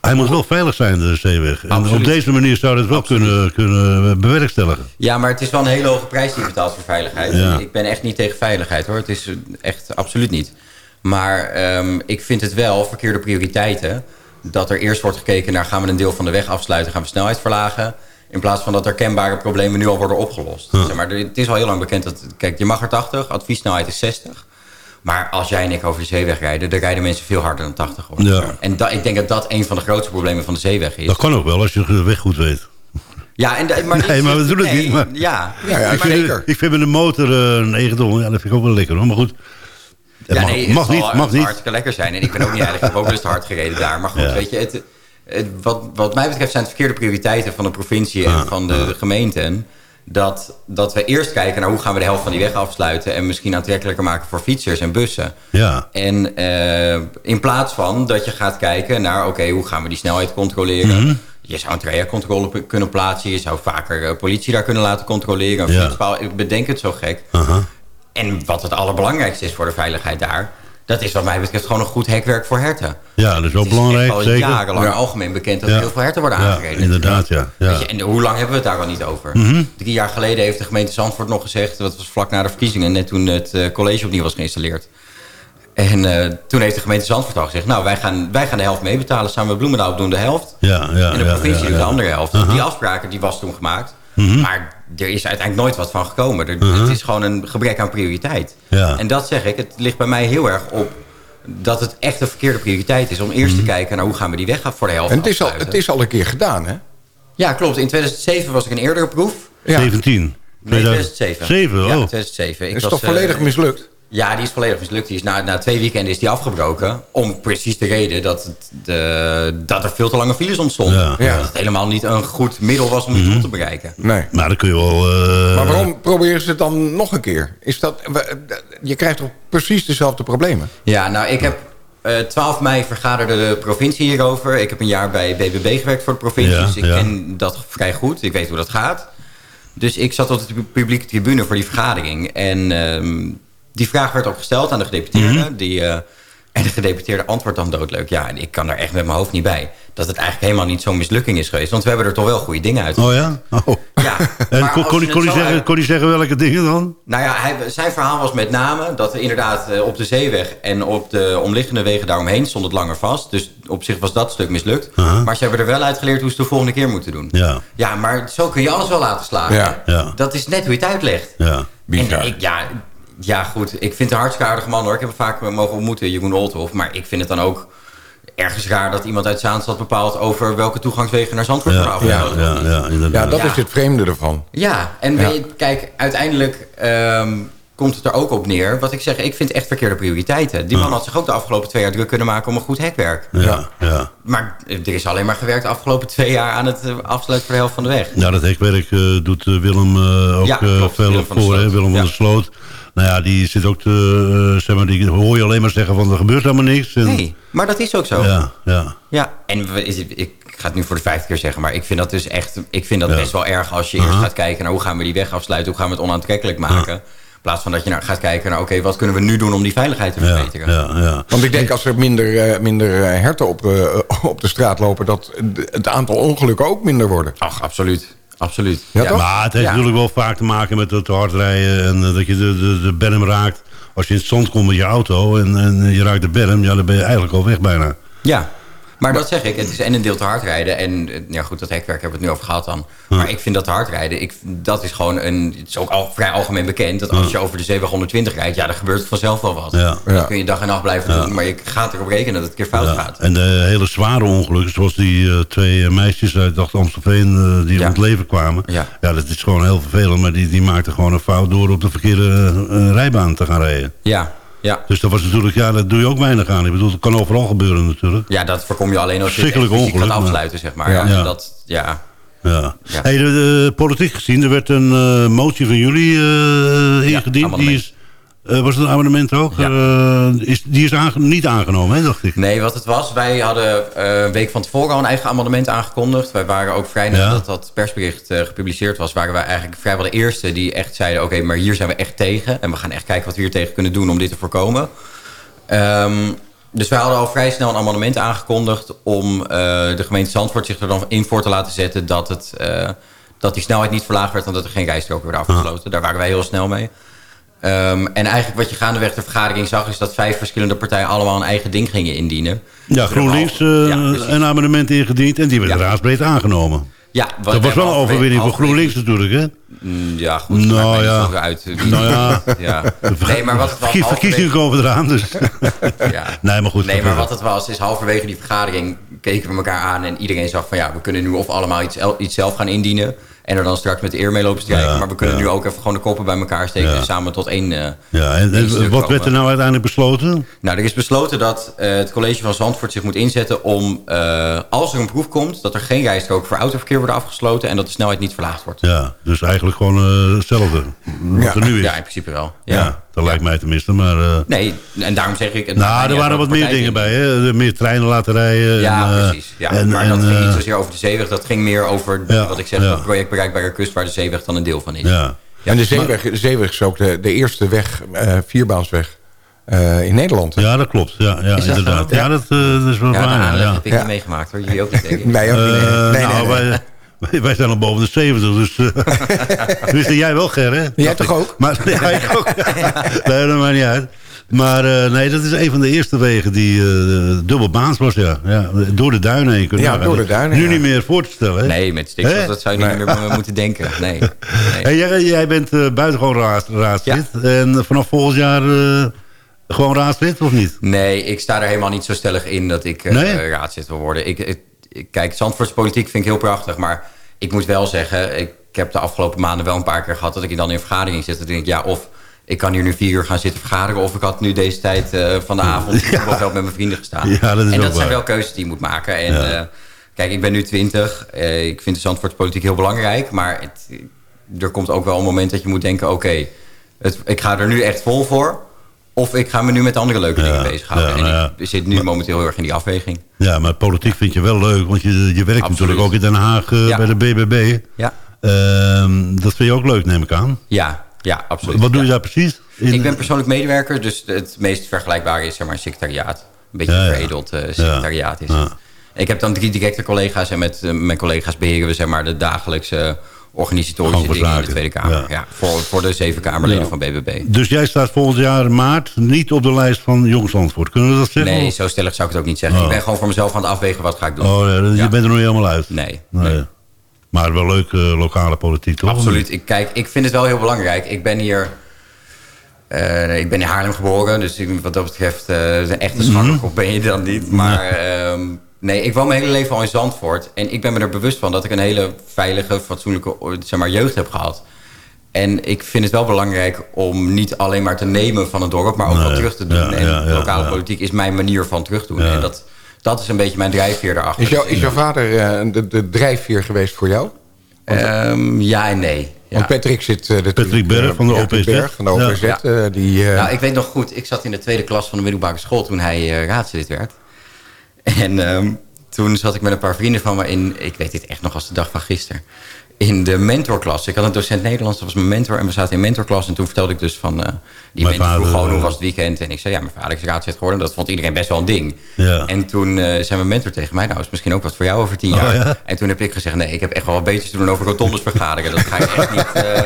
Hij moet wel veilig zijn, de zeeweg. En Absoluut. op deze manier zou dat wel kunnen, kunnen bewerkstelligen. Ja, maar het is wel een hele hoge prijs die je betaalt voor veiligheid. Ja. Ik ben echt niet tegen veiligheid hoor. Het is eh, echt absoluut niet. Maar ehm, ik vind het wel verkeerde prioriteiten. Dat er eerst wordt gekeken naar gaan we een deel van de weg afsluiten, gaan we snelheid verlagen. In plaats van dat er kenbare problemen nu al worden opgelost. Zeg maar, het is al heel lang bekend dat, kijk, je mag er 80, adviessnelheid is 60. Maar als jij en ik over de zeeweg rijden, dan rijden mensen veel harder dan 80 hoor. Ja. En da- ik denk dat dat een van de grootste problemen van de zeeweg is. Dat kan ook wel, als je de weg goed weet. Ja, en, de- maar, Nee, maar we doen het nee, niet, maar- Ja, Ja, ja, maar- ik, vind, zeker. ik vind met een motor eh, een 9 ton, ja, dat vind ik ook wel lekker hoor. Maar goed, het Ja, mag, nee, het mag zal- niet, het mag niet. hartstikke lekker zijn. En ik ben ook niet eigenlijk, ik heb ook te hard gereden daar. Maar goed, Ja. weet je, het, het- wat, wat mij betreft zijn het verkeerde prioriteiten van de provincie en van de, de gemeenten. Dat, dat we eerst kijken naar hoe gaan we de helft van die weg afsluiten... en misschien aantrekkelijker maken voor fietsers en bussen. Ja, En eh, in plaats van dat je gaat kijken naar... oké, hoe gaan we die snelheid controleren? Mhm. Je zou een trajectcontrole kunnen plaatsen. Je zou vaker eh, politie daar kunnen laten controleren. Ja. Ik bedenk het zo gek. En wat het allerbelangrijkste is voor de veiligheid daar... dat is wat mij betreft gewoon een goed hekwerk voor herten. ja, dat is ook Het is belangrijk, al zeker. jarenlang Ja. algemeen bekend dat Ja. heel veel herten worden Ja, aangereden. inderdaad, ja. je, en hoe lang hebben we het daar al niet over? Mhm. Drie jaar geleden heeft de gemeente Zandvoort nog gezegd... dat was vlak na de verkiezingen, net toen het eh, college opnieuw was geïnstalleerd... En eh, toen heeft de gemeente Zandvoort al gezegd... nou, wij gaan, wij gaan de helft meebetalen. Samen met Bloemendaal doen de helft. Ja, ja, en de provincie doet de andere helft. Aha. Die afspraken die was toen gemaakt. Mhm. Maar er is uiteindelijk nooit wat van gekomen. Er, Het is gewoon een gebrek aan prioriteit. Ja. En dat zeg ik, het ligt bij mij heel erg op... dat het echt een verkeerde prioriteit is... om eerst Mhm. te kijken naar hoe gaan we die weg voor de helft En het is, al, het is al een keer gedaan, hè? Ja, klopt. In 2007 was ik een eerdere proef. Ja. 17. Nee, 2007. 7, oh. Ja, 2007. Ik is was, toch eh, volledig mislukt? Ja, die is volledig mislukt. Die is na, na twee weekenden is die afgebroken. Om precies de reden dat, het de, dat er veel te lange files ontstonden. Ja. Ja. Dat het helemaal niet een goed middel was om die doel te bereiken. Nee. Maar dan kun je wel... eh, Maar waarom proberen ze het dan nog een keer? Is dat, je krijgt toch precies dezelfde problemen? Ja, nou, ik heb eh, 12 mei vergaderde de provincie hierover. Ik heb een jaar bij BBB gewerkt voor de provincie. Ja, dus ik ja. ken dat vrij goed. Ik weet hoe dat gaat. Dus ik zat op de pu- publieke tribune voor die vergadering. En ehm, die vraag werd ook gesteld aan de gedeputeerde. Mhm. die, eh, en de gedeputeerde antwoordt dan doodleuk. Ja, en ik kan daar echt met mijn hoofd niet bij. Dat het eigenlijk helemaal niet zo'n mislukking is geweest. Want we hebben er toch wel goede dingen uit. Oh ja? Oh. Ja, En kon, kon, je hij- kon, zeggen, uit- kon hij zeggen welke dingen dan? nou ja, hij, zijn verhaal was met name dat er inderdaad eh, op de zeeweg en op de omliggende wegen daaromheen stond het langer vast. Dus op zich was dat stuk mislukt. Maar ze hebben er wel uitgeleerd hoe ze het de volgende keer moeten doen. Ja, Ja, maar zo kun je alles wel laten slagen. Ja. Ja. Dat is net hoe je het uitlegt. ja. Bizar. En ik, ja, ja, goed. Ik vind het een hartstikke aardige man hoor. Ik heb hem vaak mogen ontmoeten, Jeroen Olthoff. Maar ik vind het dan ook ergens raar dat iemand uit Zaanstad bepaalt... over welke toegangswegen naar Zandvoort Ja, ja, ja, ja, inderdaad. Ja, dat Ja. is het vreemde ervan. Ja, en je, kijk, uiteindelijk ehm, komt het er ook op neer. Wat ik zeg, ik vind echt verkeerde prioriteiten. Die man had zich ook de afgelopen twee jaar druk kunnen maken om een goed hekwerk. ja, ja. Maar er is alleen maar gewerkt de afgelopen twee jaar aan het eh, afsluiten voor de helft van de weg. Ja, dat hekwerk eh, doet eh, Willem eh, ook Ja, eh, klopt. veel Willem van der voor, hè. Willem van Ja. der Sloot. Nou ja, die zit ook te, eh, zeg maar, die hoor je alleen maar zeggen van er gebeurt helemaal niks. En, Nee, maar dat is ook zo. Ja, ja. Ja, en we- is het- ik ga het nu voor de vijfde keer zeggen, maar ik vind dat dus echt, ik vind dat Ja. best wel erg als je eerst gaat kijken naar hoe gaan we die weg afsluiten, hoe gaan we het onaantrekkelijk maken. In plaats van dat je naar, gaat kijken naar, oké, wat kunnen we nu doen om die veiligheid te verbeteren. ja, ja. Want ik denk als er minder, eh, minder eh, herten op, eh, op de straat lopen... dat het aantal ongelukken ook minder worden. Ach, absoluut. Absoluut. Ja? Maar het heeft Ja. natuurlijk wel vaak te maken met het hard rijden en eh, dat je de, de, de berm raakt. Als je in het zand komt met je auto en, en je raakt de berm, ja, dan ben je eigenlijk al weg bijna. Ja, maar dat zeg ik. Het is en een deel te hard rijden. En eh, ja, goed, dat hekwerk hebben we het nu over gehad dan. Maar ik vind dat te hard rijden, ik, dat is gewoon een... Het is ook al vrij algemeen bekend dat als je over de zeeweg 120 rijdt... ja, dan gebeurt vanzelf wel wat. Ja. Dat Ja. kun je dag en nacht blijven doen. Maar je gaat erop rekenen dat het een keer fout Ja, gaat. En de hele zware ongelukken, zoals die eh, twee eh, meisjes uit dacht Amstelveen die om het leven kwamen. Ja. dat is gewoon heel vervelend, maar die, die maakten gewoon een fout door op de verkeerde rijbaan te gaan rijden. Ja, ja. Dus dat was natuurlijk, ja, dat doe je ook weinig aan. Ik bedoel, dat kan overal gebeuren natuurlijk. ja, dat voorkom je alleen als je het gaat ongeluk, maar- afsluiten, zeg maar. Ja. Ja. Ja. Dat, ja. Ja. Ja. Hey, de, de politiek gezien, er werd een eh, motie van jullie eh, ingediend. die amendement. is, eh, was het een abonnement ook? Ja. Eh, is, die is aange- niet aangenomen, hè, dacht ik. Nee, wat het was, wij hadden eh, een week van tevoren al een eigen amendement aangekondigd. Wij waren ook vrij Ja. nadat dat persbericht gepubliceerd was... waren wij eigenlijk vrijwel de eerste die echt zeiden... oké, maar hier zijn we echt tegen. En we gaan echt kijken wat we hier tegen kunnen doen om dit te voorkomen. Ehm, dus wij hadden al vrij snel een amendement aangekondigd... om de gemeente Zandvoort zich er dan in voor te laten zetten... dat, het, dat die snelheid niet verlaagd werd... en dat er geen rijstroken werden afgesloten. Daar waren wij heel snel mee. Ehm, en eigenlijk wat je gaandeweg de vergadering zag... is dat vijf verschillende partijen allemaal een eigen ding gingen indienen. Ja, GroenLinks eh, Ja, een abonnement ingediend en die werd Ja. raadsbreed aangenomen. Ja, wat- Dat was wel een overwinning voor GroenLinks natuurlijk, hè? Mm, Ja, goed. Nou, ja. uit. Nou ja. ja. Nee, maar wat het was... Verkie- Verkiezingen komen eraan, dus... Ja. Nee, maar goed. Nee, maar is- wat het was, is halverwege die vergadering keken we elkaar aan en iedereen zag van ja, we kunnen nu of allemaal iets, iets zelf gaan indienen en er dan straks met de eer mee lopen strijken, Ja, maar we kunnen ja. nu ook even gewoon de koppen bij elkaar steken Ja. en samen tot één. eh, Ja, en, één en stuk wat werd er nou uiteindelijk besloten? Nou, er is besloten dat eh, het college van Zandvoort zich moet inzetten om, eh, als er een proef komt, dat er geen rijstrook voor autoverkeer wordt afgesloten en dat de snelheid niet verlaagd wordt. Ja, dus eigenlijk gewoon eh, hetzelfde. Wat Ja. er nu is. Ja, in principe wel. Ja, Ja. Dat lijkt mij tenminste. Maar, eh, Nee, en daarom zeg ik... nou, er waren wat meer dingen bij. Hè? Meer treinen laten rijden. Ja, en, eh, precies. Ja. en- maar en, dat ging niet eh, zozeer over de zeeweg. Dat ging meer over Ja, wat ik zeg, ja. het project Bereikbare Kust... waar de zeeweg dan een deel van is. Ja. En de zeeweg, de zeeweg is ook de, de eerste weg, eh, vierbaansweg eh, in Nederland. hè? ja, dat klopt. Ja, ja Is dat inderdaad. zo? Ja, dat, dat is wel Ja, waar. aanleg Ja. heb ik Ja. niet meegemaakt hoor. Jullie ook niet. Nee, ook niet. Nee, nee, nou, nee, nee. Wij, wij zijn al boven de 70, dus... eh Tenminste, jij wel, Ger, hè? Jij toch ook? Maar, ja, ik ook. nee, dat maakt niet uit. Maar eh, nee, dat is een van de eerste wegen die eh dubbelbaans was, ja. ja. Door de duinen heen kunnen. Ja, door de duinen, Nu ja. niet meer voor te stellen, hè? Nee, met stikstof, Hè? dat zou je niet meer meer moeten denken. Nee. nee. Hey, jij, jij bent eh, buitengewoon raad, raadslid. En vanaf volgend jaar eh, gewoon raadslid, of niet? Nee, ik sta er helemaal niet zo stellig in dat ik eh, Nee? raadslid wil worden. Ik- kijk, Zandvoorts politiek vind ik heel prachtig. Maar ik moet wel zeggen, ik, ik heb de afgelopen maanden wel een paar keer gehad... dat ik dan in een vergadering zit. Dan denk ik, ja, of ik kan hier nu vier uur gaan zitten vergaderen... of ik had nu deze tijd eh, van de avond het voetbalveld met mijn vrienden gestaan. Ja, dat is en dat zijn wel keuzes die je moet maken. En Ja. eh, kijk, ik ben nu twintig. Eh, ik vind de Zandvoorts politiek heel belangrijk. Maar het, er komt ook wel een moment dat je moet denken... oké, ik ga er nu echt vol voor... Of ik ga me nu met andere leuke dingen bezighouden. en nou ik zit nu momenteel heel erg in die afweging. Ja, maar politiek vind je wel leuk, want je, je werkt natuurlijk ook in Den Haag eh, bij de BBB. Ja. Ehm, dat vind je ook leuk, neem ik aan. Ja, ja absoluut. Wat doe je Ja. daar precies? In- Ik ben persoonlijk medewerker, dus het meest vergelijkbare is zeg maar een secretariaat. Een beetje Ja, ja. een veredeld eh, secretariaat is het. Ik heb dan drie directe collega's en met eh, mijn collega's beheren we zeg maar de dagelijkse organisatorische dingen in de. Tweede Kamer. Ja. Ja. voor, voor de zeven Kamerleden Ja. van BBB. Dus jij staat volgend jaar maart niet op de lijst van Jongs Antwoord. Kunnen we dat zeggen? Nee, zo stellig zou ik het ook niet zeggen. Oh. Ik ben gewoon voor mezelf aan het afwegen wat ga ik doen. Oh, ja, je bent er nog niet helemaal uit? Nee, Nee. Maar wel leuk eh, lokale politiek, toch? Absoluut. Ik, kijk, ik vind het wel heel belangrijk. Ik ben hier... eh, ik ben in Haarlem geboren, dus ik- wat dat betreft... eh de echte scharrelkop ben je dan niet. Maar ehm, nee, ik woon mijn hele leven al in Zandvoort. En ik ben me er bewust van dat ik een hele veilige, fatsoenlijke zeg maar, jeugd heb gehad. En ik vind het wel belangrijk om niet alleen maar te nemen van het dorp... maar ook Nee, wat terug te doen. ja, en ja, ja, lokale ja. politiek is mijn manier van terugdoen. Ja. En dat, dat is een beetje mijn drijfveer daarachter. Is, jou, is jouw vader eh, de, de drijfveer geweest voor jou? Ehm, ja en nee. Ja. Want Patrick zit... eh, natuurlijk, Patrick Berg eh, van de OPZ. Berg van de OPZ. Ja. eh, die, eh, Nou, ik weet nog goed, ik zat in de tweede klas van de middelbare school toen hij eh, raadslid werd. En ehm, toen zat ik met een paar vrienden van me in, ik weet dit echt nog als de dag van gisteren, in de mentorklas. Ik had een docent Nederlands, dat was mijn mentor. En we zaten in mentorklas en toen vertelde ik dus van, eh, die Mijn mentor vroeg vader, gewoon hoe eh, was het weekend. En ik zei, ja, mijn vader is raadslid geworden. Dat vond iedereen best wel een ding. Ja. En toen eh, zei mijn mentor tegen mij, nou is misschien ook wat voor jou over tien jaar. Oh, ja? En toen heb ik gezegd, nee, ik heb echt wel wat beters te doen over rotondes vergaderen. Dat ga ik echt niet... eh,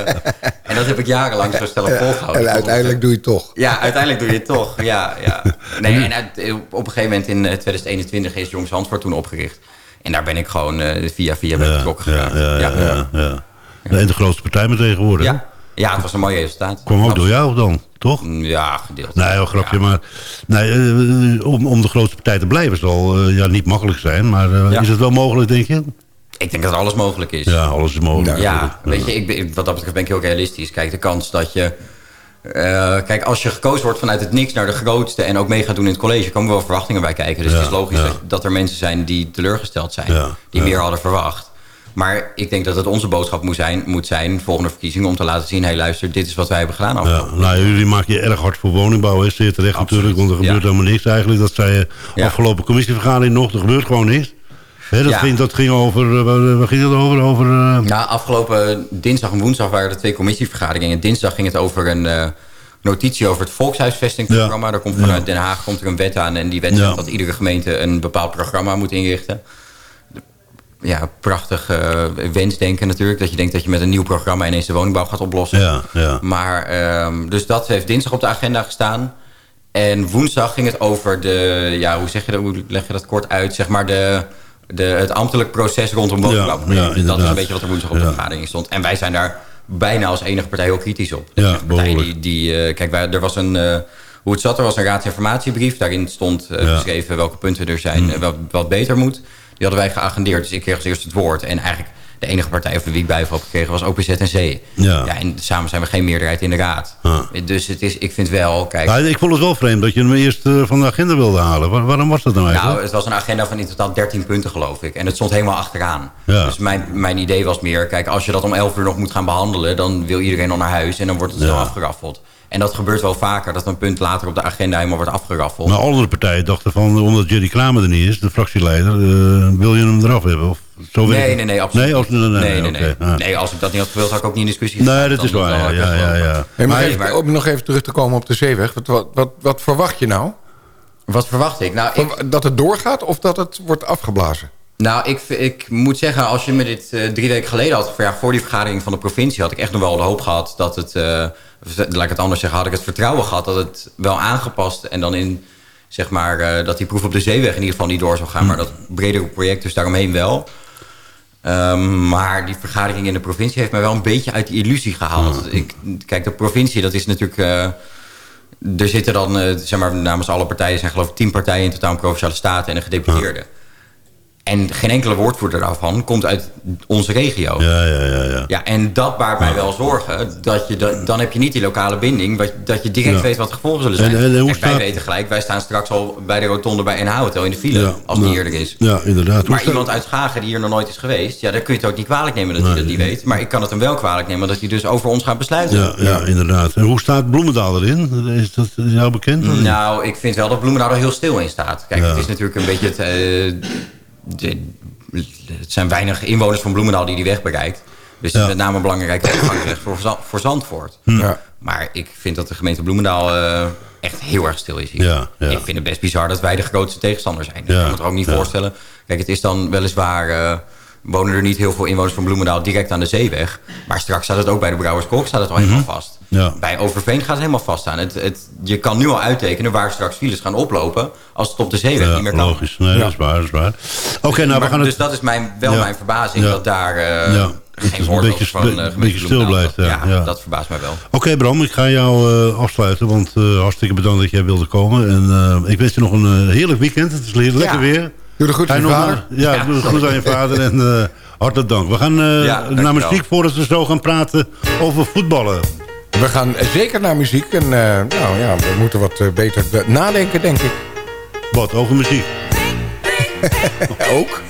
en dat heb ik jarenlang zo stellig volgehouden. en uiteindelijk doe je het toch. Ja, uiteindelijk doe je het toch. Ja, ja. Nee, en uit- op een gegeven moment in eh, 2021 is Jong Zandvoort toen opgericht. En daar ben ik gewoon eh, via via bij Ja, betrokken ja, ja, de grootste partij met tegenwoordig. Ja. Ja, het was een mooi resultaat. Kwam ook door jou dan, toch? Ja, gedeeld. Nee, heel grapje, maar nee, eh, om, om de grootste partij te blijven zal eh, ja, niet makkelijk zijn. Maar Ja. is het wel mogelijk, denk je? Ik denk dat alles mogelijk is. Ja, alles is mogelijk. Ja, weet je, ik, wat dat betreft ben ik heel realistisch. Kijk, de kans dat je... eh, kijk, als je gekozen wordt vanuit het niks naar de grootste... en ook mee gaat doen in het college... komen wel verwachtingen bij kijken. Dus Ja, het is logisch ja. dat, er mensen zijn die teleurgesteld zijn. Ja, die meer hadden verwacht. Maar ik denk dat het onze boodschap moet zijn, moet zijn... volgende verkiezingen om te laten zien... hé, hey, luister, dit is wat wij hebben gedaan. Ja, nou, jullie maken je erg hard voor woningbouw, hè? zeer terecht natuurlijk. Want er gebeurt helemaal niks eigenlijk. Dat zei je afgelopen commissievergadering nog. Er gebeurt gewoon niks. Dat, Ja. ging, dat ging over... eh, waar, ging het over? over Ja, afgelopen dinsdag en woensdag waren er twee commissievergaderingen. Dinsdag ging het over een eh, notitie over het volkshuisvestingprogramma. Ja. Daar komt vanuit Ja. Den Haag komt er een wet aan. En die wet zegt dat iedere gemeente een bepaald programma moet inrichten. Ja, prachtig eh, wensdenken natuurlijk. Dat je denkt dat je met een nieuw programma ineens de woningbouw gaat oplossen. ja, ja. Maar, ehm, dus dat heeft dinsdag op de agenda gestaan. En woensdag ging het over de, ja, hoe zeg je dat, hoe leg je dat kort uit? Zeg maar de, de, het ambtelijk proces rondom woningbouw. Ja, ja, dat is een beetje wat er woensdag op de vergadering stond. En wij zijn daar bijna als enige partij heel kritisch op. Ja, die, die eh, kijk, wij, er was een, eh, hoe het zat, er was een raadsinformatiebrief. Daarin stond eh. Mm. beschreven welke punten er zijn, en wat, wat beter moet. Die hadden wij geagendeerd, dus ik kreeg als eerst het woord. En eigenlijk de enige partij over wie ik bijval heb gekregen was OPZNC. Ja. ja, en samen zijn we geen meerderheid in de raad. Ja. Dus het is, ik vind wel, kijk... Ja, ik vond het wel vreemd dat je hem eerst eh, van de agenda wilde halen. Waar- waarom was dat nou eigenlijk? Nou, het was een agenda van in totaal 13 punten, geloof ik. En het stond helemaal achteraan. Ja. Dus mijn, mijn idee was meer... Kijk, als je dat om 11 uur nog moet gaan behandelen... dan wil iedereen nog naar huis en dan wordt het snel afgeraffeld. En dat gebeurt wel vaker, dat een punt later op de agenda helemaal wordt afgeraffeld. Maar andere partijen dachten van, omdat Jerry Kramer er niet is, de fractieleider, eh, wil je hem eraf hebben? Of zo nee, het? nee, nee, absoluut Nee, als, nee, nee, niet. nee, nee, nee, nee. Nee, als ik dat niet had gewild, had ik ook niet in discussie Nee, gegaan. dat is waar, ja, ja, ja, ja. Hey, maar Nee, even, maar- om nog even terug te komen op de zeeweg. Wat, wat, wat, wat verwacht je nou? Wat verwacht ik? Nou, ik, Dat het doorgaat of dat het wordt afgeblazen? Nou, ik, ik moet zeggen, als je me dit eh, drie weken geleden had gevraagd... voor die vergadering van de provincie... had ik echt nog wel de hoop gehad dat het... eh, laat ik het anders zeggen, had ik het vertrouwen gehad... dat het wel aangepast en dan in... zeg maar, eh, dat die proef op de zeeweg in ieder geval niet door zou gaan... maar dat bredere project dus daaromheen wel... Ehm, maar die vergadering in de provincie heeft mij wel een beetje uit die illusie gehaald. Ik, kijk, de provincie, dat is natuurlijk... eh, er zitten dan, eh, zeg maar, namens alle partijen... zijn geloof ik tien partijen in totaal een Provinciale Staten en een gedeputeerde. En geen enkele woordvoerder daarvan komt uit onze regio. Ja, ja, ja. ja. Ja, en dat baart mij wel zorgen. Dat je da- dan heb je niet die lokale binding. wat- Dat je direct Ja. weet wat de gevolgen zullen zijn. En- en hoe Kijk, wij weten gelijk, wij staan straks al bij de rotonde bij NH Hotel in de file. Ja, als ja. eerder is. Ja, inderdaad. Hoe Maar staat- iemand uit Schagen die hier nog nooit is geweest... ja, dan kun je het ook niet kwalijk nemen dat hij Nee. dat niet weet. Maar ik kan het hem wel kwalijk nemen dat hij dus over ons gaat besluiten. Ja, ja, inderdaad. En hoe staat Bloemendaal erin? Is dat jou bekend? Nou, ik vind wel dat Bloemendaal er heel stil in staat. Kijk, het is natuurlijk een beetje... Het, eh, de- het zijn weinig inwoners van Bloemendaal die die weg bereikt. Dus het is met name toegangsweg voor, voor Zandvoort. Ja. Maar ik vind dat de gemeente Bloemendaal eh, echt heel erg stil is hier. Ja, ja. Ik vind het best bizar dat wij de grootste tegenstander zijn. Ja, Ik kan me het ook niet ja. voorstellen. Kijk, het is dan weliswaar... wonen er niet heel veel inwoners van Bloemendaal direct aan de zeeweg. Maar straks staat het ook bij de Brouwerskolk staat het al helemaal vast. Mhm. Ja. Bij Overveen gaat het helemaal vaststaan. Het, het, je kan nu al uittekenen waar straks files gaan oplopen... als het op de zeeweg Ja, niet meer kan. logisch. Nee, dat is waar, dat is waar. Oké, nou, we gaan het... Dus dat is mijn, wel Ja. mijn verbazing... Ja. dat daar eh, Ja. Geen een woord beetje van stil- gemeente beetje stil blijft, ja, Ja, ja. dat verbaast mij wel. Oké Bram, ik ga jou eh, afsluiten, want hartstikke bedankt dat jij wilde komen. En ik wens je nog een heerlijk weekend. Het is le- lekker weer. Doe de goed aan je vader. Ja, Ja, doe het goed aan je vader en eh, hartelijk dank. We gaan eh, Ja, naar muziek voordat we zo gaan praten over voetballen. We gaan zeker naar muziek. En eh, nou ja, we moeten wat eh, beter eh, nadenken, denk ik. Wat, over muziek? Ook.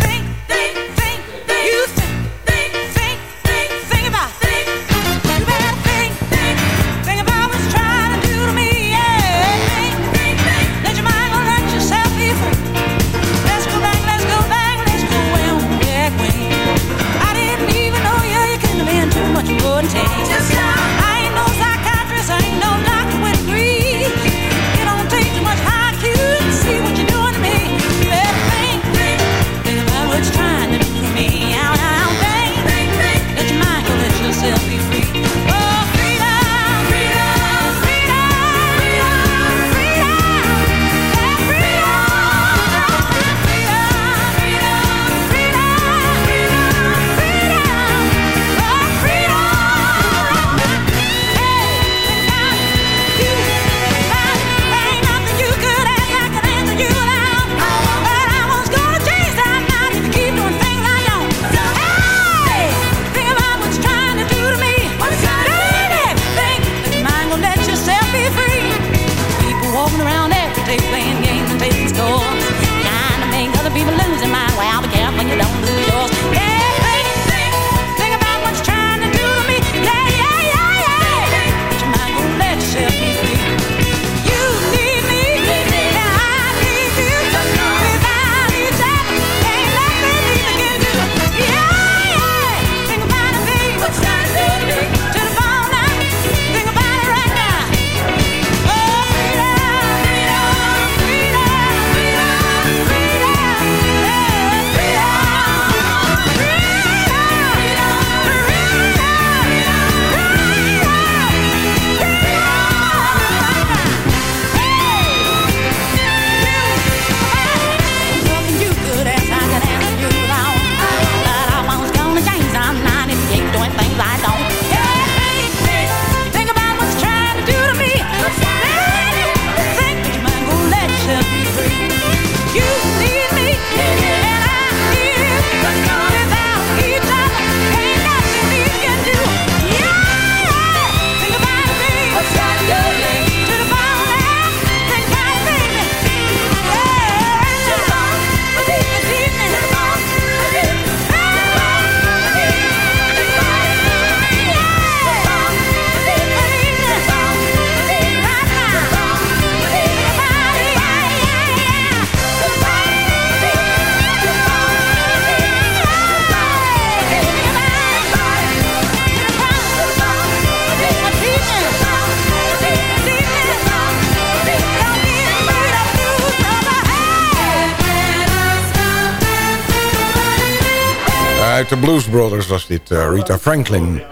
Blues Brothers was dit eh, Rita Franklin.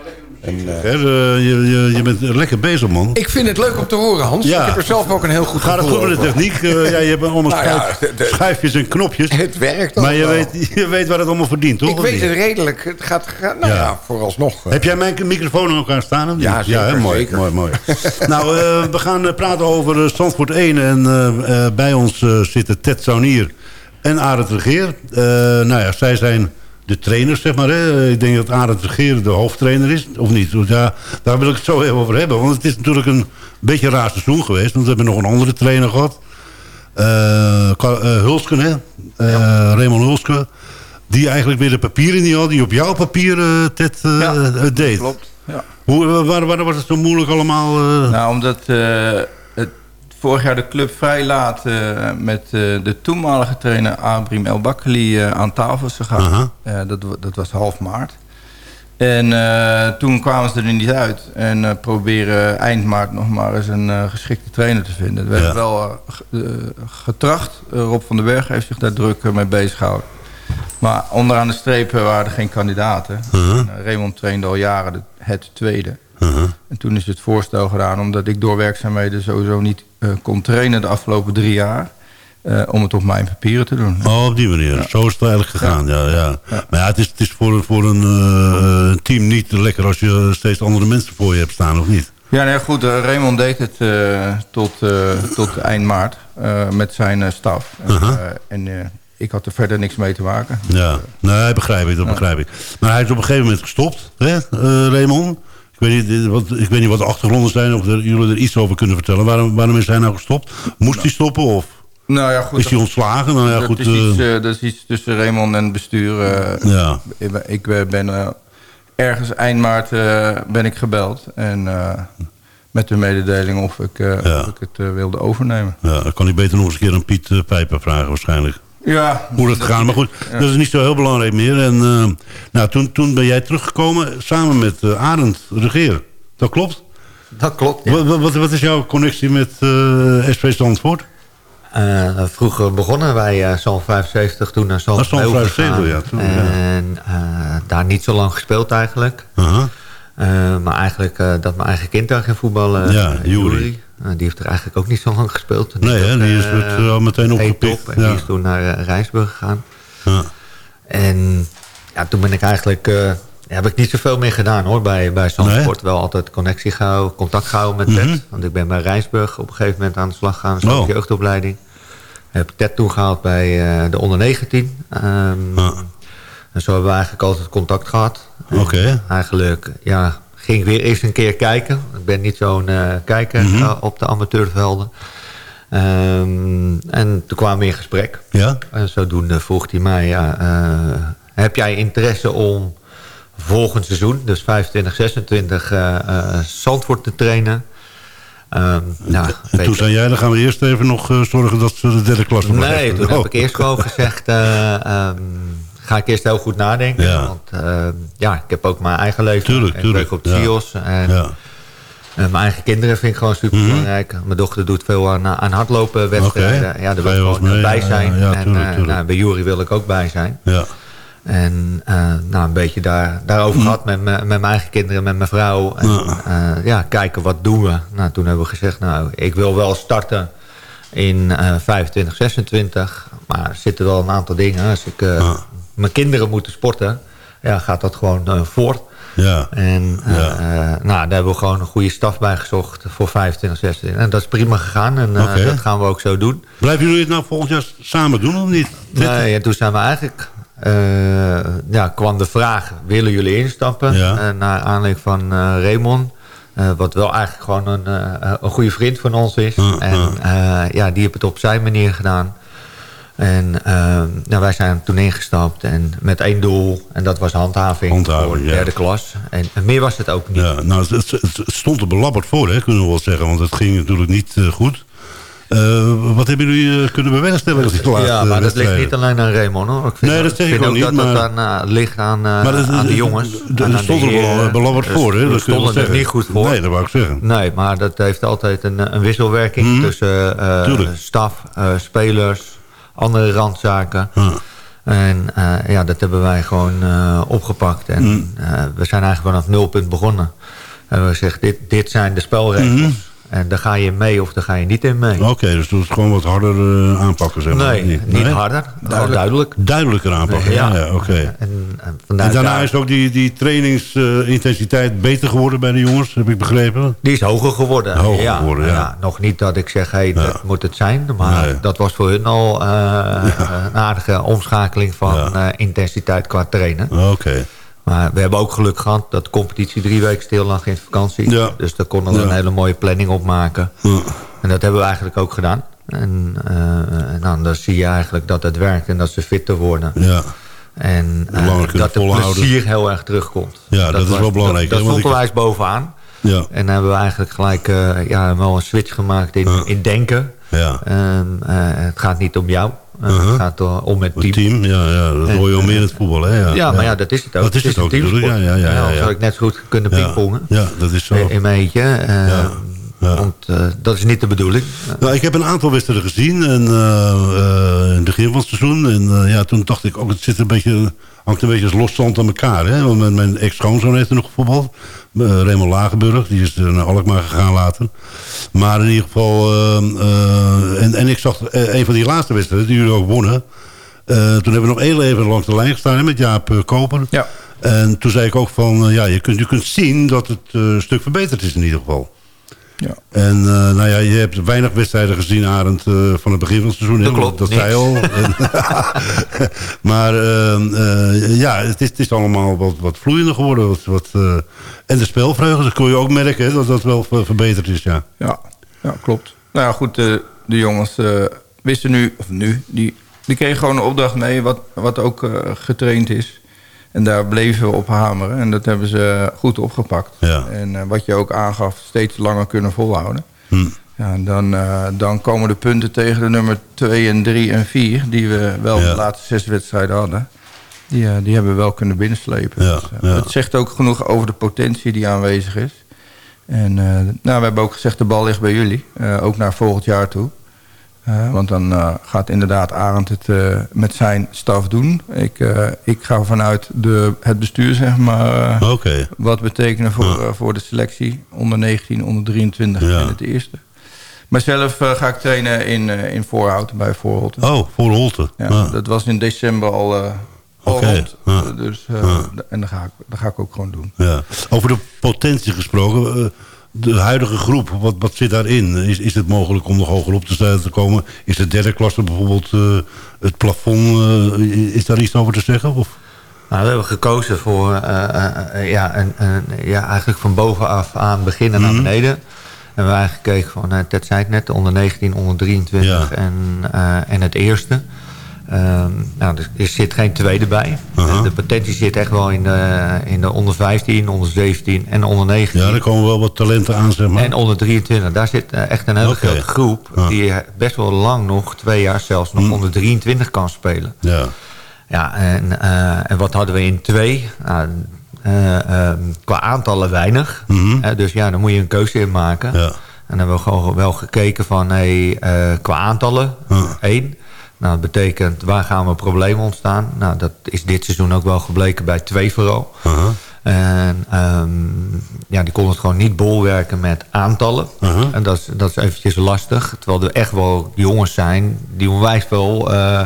En, eh, Hè, je, je, je bent lekker bezig, man. ik vind het leuk om te horen, Hans. Ja. Ik heb er zelf ook een heel goed Gaat het goed met de over. techniek? Eh, ja, je hebt allemaal Nou ja, schijf- de- de- schijfjes en knopjes. Het werkt Maar je weet, je weet waar het allemaal verdient, toch? Ik weet het redelijk. Het gaat, gaat nou Ja. ja, vooralsnog. Heb jij mijn microfoon aan elkaar staan? Ja, zeker, hè, mooi, zeker. mooi, mooi. nou, eh, we gaan praten over uh, Zandvoort 1. En eh, eh, bij ons eh, zitten Ted Saunier en Arend Regeer. Eh, nou ja, zij zijn de trainers, zeg maar. Hè. Ik denk dat Arend Regeer de hoofdtrainer is, of niet? Ja, daar wil ik het zo even over hebben. Want het is natuurlijk een beetje een raar seizoen geweest. Want we hebben nog een andere trainer gehad. Eh, eh, Hulsken, hè? Eh, Raymond Hulsken. Die eigenlijk weer de papieren niet had. Die op jouw papier, eh, Ted, Ja, het deed. Klopt. Ja. Hoe, waar, waar was het zo moeilijk allemaal? Nou, omdat vorig jaar de club vrij laat eh, met eh, de toenmalige trainer Abrim El Bakkeli eh, aan tafel is gegaan. Dat, dat was half maart. En toen kwamen ze er niet uit. En proberen eind maart nog maar eens een geschikte trainer te vinden. We Ja. hebben wel ge- getracht. Rob van den Berg heeft zich daar druk mee bezig gehouden. Maar onderaan de streep eh, waren er geen kandidaten. En, Raymond trainde al jaren de- het tweede. Uh-huh. En toen is het voorstel gedaan, omdat ik door werkzaamheden sowieso niet eh, kon trainen de afgelopen drie jaar. eh, om het op mijn papieren te doen. Oh, op die manier. Ja. Zo is het eigenlijk gegaan, ja. ja, Ja. Maar ja, het is, het is voor, voor een eh, team niet lekker als je steeds andere mensen voor je hebt staan, of niet? Ja, nee, goed. Raymond deed het tot, tot eind maart met zijn staf. En, Uh-huh. en ik had er verder niks mee te maken. Ja, nee, begrijp ik, dat begrijp ik. Maar hij is op een gegeven moment gestopt, hè, Raymond? Ik weet, niet, wat, ik weet niet wat de achtergronden zijn, of er, jullie er iets over kunnen vertellen. Waarom, waarom is hij nou gestopt? Moest hij stoppen, of Nou ja, goed. is hij ontslagen? Nou ja, dat, goed, is iets, eh, eh, dat is iets tussen Raymond en het bestuur. eh, ja. Ik ben- Ik ergens eind maart ben ik gebeld. En met de mededeling of ik, Ja. of ik het wilde overnemen. ja, dan kan hij beter nog eens een keer aan Piet Pijper vragen waarschijnlijk. Ja, Hoe dat gaat. Maar goed, dat is niet zo heel belangrijk meer. En eh, nou, toen, toen ben jij teruggekomen samen met eh, Arend Regeer. Dat klopt? Dat klopt, ja. Wat, wat, wat is jouw connectie met SV Zandvoort? Eh, vroeger begonnen wij uh, Zon 75, toen naar Zon Ah, Zon 75, ja, toen, ja. En daar niet zo lang gespeeld eigenlijk. Maar eigenlijk dat mijn eigen kind daar ging voetballen. Ja. Eh, die heeft er eigenlijk ook niet zo lang gespeeld. Nee, hè, die is het, eh, al meteen opgepikt, top En die is toen naar eh, Rijsburg gegaan. Ja. En ja, toen ben ik eigenlijk... eh, heb ik niet zoveel meer gedaan hoor, bij, bij Zandvoort. Wel altijd connectie gehouden, contact gehouden met Ted. Mhm. Want ik ben bij Rijsburg op een gegeven moment aan de slag gegaan. Zo'n Oh. jeugdopleiding. Heb Ted toegehaald bij eh, de onder 19. Ehm, Ah. En zo hebben we eigenlijk altijd contact gehad. Oké. Eigenlijk, ja, ging ik weer eerst een keer kijken. Ik ben niet zo'n eh, kijker Mhm. eh, op de amateurvelden. Ehm, en toen kwamen we in gesprek. Ja? En zodoende vroeg hij mij, ja, eh, heb jij interesse om volgend seizoen, dus 25, 26, eh eh, Zandvoort te trainen? Ehm, nou, En toen zei jij, dan gaan we eerst even nog zorgen dat ze de derde klasse Nee, toen Oh. heb ik eerst gewoon gezegd... eh, ehm, ga ik eerst heel goed nadenken. Ja. Want ehm, ja, ik heb ook mijn eigen leven. Tuurlijk, ik tuurlijk, werk op ja. CIO's. En Ja. eh, mijn eigen kinderen vind ik gewoon super belangrijk. Mijn dochter doet veel aan, eh, aan hardlopen wedstrijden. Ja, daar wil ik gewoon eh, mee? bij zijn. en eh, nou, bij Jury wil ik ook bij zijn. Ja. En eh, nou, een beetje daar, daarover gehad met, me- met mijn eigen kinderen, met mijn vrouw. En Ja. eh, ja, kijken wat doen we. Nou, toen hebben we gezegd, nou, ik wil wel starten in eh 25, 26. Maar er zitten wel een aantal dingen. Als ik eh, Ja. Mijn kinderen moeten sporten, ja, gaat dat gewoon eh, voort. Ja. En eh, Ja. eh, nou, daar hebben we gewoon een goede staf bij gezocht voor 25, 26. En dat is prima gegaan en dat gaan we ook zo doen. Blijven jullie het nou volgend jaar samen doen of niet? Nee, en toen zijn we eigenlijk... ja, kwam de vraag, willen jullie instappen? Ja. Eh, naar aanleiding van eh Raymond. wat wel eigenlijk gewoon een, een goede vriend van ons is. Ja, en eh, ja, die heeft het op zijn manier gedaan. En eh, nou, wij zijn toen ingestapt en met één doel. En dat was handhaving, Handhaving, voor de ja. derde klas. En, en meer was het ook niet. Ja, nou, het, stond er belabberd voor, hè, kunnen we wel zeggen. Want het ging natuurlijk niet eh, goed. Eh, wat hebben jullie eh, kunnen bewerkstelligen? die laatste Ja, maar dat ligt niet alleen aan Raymond hoor. Ik vind Nee, dat zeg ik vind ook niet, dat maar- aan, ligt aan, dat- aan de dat- jongens. dat- en dat aan stond er wel, belabberd voor, hè? Dat stonden er niet goed voor. Nee, dat wou ik zeggen. Nee, maar dat heeft altijd een, een wisselwerking Mhm. tussen staf, spelers, andere randzaken. Ja. En eh, ja, dat hebben wij gewoon eh, opgepakt. En Mhm. eh, we zijn eigenlijk vanaf nulpunt begonnen. En we zeggen, dit, dit zijn de spelregels. Mhm. En daar ga je mee of daar ga je niet in mee. Oké, dus dat is gewoon wat harder eh, aanpakken, zeg maar. Nee, niet harder. Duidelijk. Duidelijker aanpakken, ja, Ja. ja, oké. En, en daarna daar- is ook die, die trainingsintensiteit beter geworden bij de jongens, heb ik begrepen. Die is hoger geworden. Hoger ja, geworden, ja. Nog niet dat ik zeg, hey, dat moet het zijn. Maar Nee. dat was voor hun al eh, een aardige omschakeling van eh, intensiteit qua trainen. Oké. Maar we hebben ook geluk gehad dat de competitie drie weken stil lag in vakantie. Ja. Dus daar konden we Ja. een hele mooie planning op maken. En dat hebben we eigenlijk ook gedaan. En eh, nou, dan zie je eigenlijk dat het werkt en dat ze fitter worden. Ja. En eh, dat de plezier heel erg terugkomt. Ja, dat is was- wel belangrijk, Dat, dat stond wijs bovenaan. Ja. En dan hebben we eigenlijk gelijk eh, ja, wel een switch gemaakt in, in denken. Ja. En, eh, het gaat niet om jou. Eh, Uh-huh. Het gaat eh, om het team. Het team, ja, ja dat En, hoor je al eh, meer in het voetbal, hè? Ja, Ja, maar ja, dat is het ook. Dat is het een ook ja, ja, ja, ja. had ik net zo goed kunnen pingpongen. Ja, dat is zo. In in mijn eentje. Ja. Want eh, dat is niet de bedoeling. Nou, ik heb een aantal wedstrijden gezien en, eh, eh, in het begin van het seizoen. En eh, ja, toen dacht ik ook, het zit een beetje, hangt een beetje als loszand aan elkaar. Hè? Want mijn, mijn ex-schoonzoon heeft er nog gevoetbald. Uh, Raymond Lagenburg, die is naar Alkmaar gegaan later. Maar in ieder geval, eh, eh, en, en ik zag een van die laatste wedstrijden, die jullie ook wonnen. Eh, toen hebben we nog heel even langs de lijn gestaan hè, met Jaap Koper. Ja. En toen zei ik ook van, ja, je kunt, je kunt zien dat het eh, een stuk verbeterd is in ieder geval. Ja. En eh, nou ja, je hebt weinig wedstrijden gezien, Arend, eh, van het begin van het seizoen. Dat klopt, Dat zei al. Maar eh, eh, ja, het is, het is allemaal wat, wat vloeiender geworden. Wat, wat, en de spelvreugde, dat kun je ook merken, hè, dat dat wel ver- verbeterd is, ja. Ja, ja klopt. Nou ja, goed, de, de jongens wisten nu, of nu, die, die kregen gewoon een opdracht mee wat, wat ook getraind is. En daar bleven we op hameren en dat hebben ze goed opgepakt. Ja. En eh, wat je ook aangaf, steeds langer kunnen volhouden. Hm. Ja, dan, eh, dan komen de punten tegen de nummer 2 en 3 en 4... die we wel Ja. de laatste zes wedstrijden hadden. Die, eh, die hebben we wel kunnen binnenslepen. Ja, Dus, ja. Het zegt ook genoeg over de potentie die aanwezig is. En nou, we hebben ook gezegd, de bal ligt bij jullie. ook naar volgend jaar toe. Want dan eh, gaat inderdaad Arend het eh, met zijn staf doen. Ik, eh, ik ga vanuit de, het bestuur, zeg maar... Oké. wat betekenen voor, voor de selectie. Onder 19, onder 23 Ja. en het eerste. Maar zelf ga ik trainen in, in Voorhout bij Voorholte. Oh, voor Holte. Ja, Ja. Dat was in december al, al rond. Dus. En dat ga, ik, dat ga ik ook gewoon doen. Ja. Over de potentie gesproken. De huidige groep, wat, wat zit daarin? Is, is het mogelijk om nog hoger op te, te komen? Is de derde klasse bijvoorbeeld eh, het plafond? eh, is daar iets over te zeggen? Of? Nou, we hebben gekozen voor eh, ja, een, een, ja, eigenlijk van bovenaf aan beginnen naar Mhm. beneden. En we hebben eigenlijk gekeken van, Ted zei het net, onder 19, onder 23 Ja. en, en het eerste. Ehm, nou, er, er zit geen tweede bij. Aha. De potentie zit echt wel in de, in de onder 15, onder 17 en onder 19. Ja, er komen wel wat talenten aan, zeg maar. En onder 23, daar zit eh, echt een hele grote groep... Die best wel lang nog, twee jaar zelfs, nog Mm. onder 23 kan spelen. Ja. Ja, en, eh, en wat hadden we in twee? Eh, ehm, qua aantallen weinig. Mhm. Eh, dus ja, dan moet je een keuze in maken. Ja. En dan hebben we gewoon wel gekeken van... Hey, qua aantallen, één. Nou, dat betekent, waar gaan we problemen ontstaan? Nou, dat is dit seizoen ook wel gebleken bij twee vooral. Aha. En ehm, ja, die konden het gewoon niet bolwerken met aantallen. Aha. En dat is, dat is eventjes lastig. Terwijl er echt wel jongens zijn die onwijs veel eh,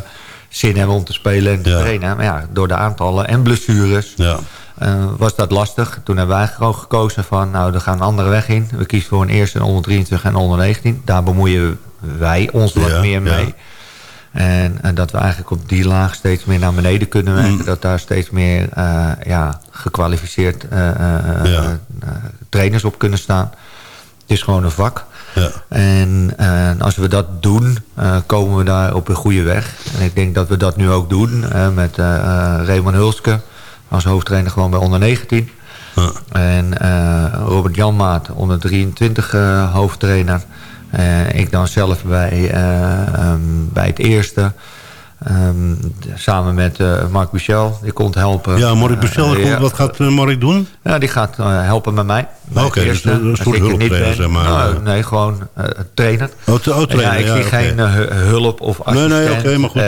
zin hebben om te spelen en te Ja. trainen. Maar ja, door de aantallen en blessures Ja. eh, was dat lastig. Toen hebben wij gewoon gekozen van, nou, we gaan een andere weg in. We kiezen voor een eerste onder 23 en onder 19. Daar bemoeien wij ons wat Ja, meer mee. En, en dat we eigenlijk op die laag steeds meer naar beneden kunnen werken. Mm. Dat daar steeds meer eh, ja, gekwalificeerd eh, eh, Ja. trainers op kunnen staan. Het is gewoon een vak. Ja. En als we dat doen, komen we daar op een goede weg. En ik denk dat we dat nu ook doen. met Raymond Hulske als hoofdtrainer gewoon bij onder 19. Ja. En Robert Janmaat, onder 23 eh, hoofdtrainer. Eh, ik dan zelf bij, ehm, bij het eerste. Ehm, samen met eh, Marc Michel, die komt helpen. Ja, Mark Bussel, Eh, ja. wat gaat eh, Mark doen? Ja, die gaat helpen met mij. Oké, het dus een- soort er niet hulptrainer, ben. zeg maar. Nou, nee, gewoon trainer. Oh, oh, trainer, ja, ik ja, zie oké. geen hu- hulp of Nee, assistent. nee, oké, maar goed,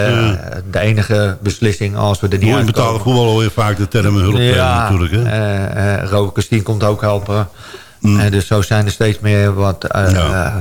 de enige beslissing als we er niet uitkomen. betaalde voetbal hoor je vaak de term hulptrainer ja, natuurlijk. Hè? Robert Christine komt ook helpen. En dus zo zijn er steeds meer wat eh eh,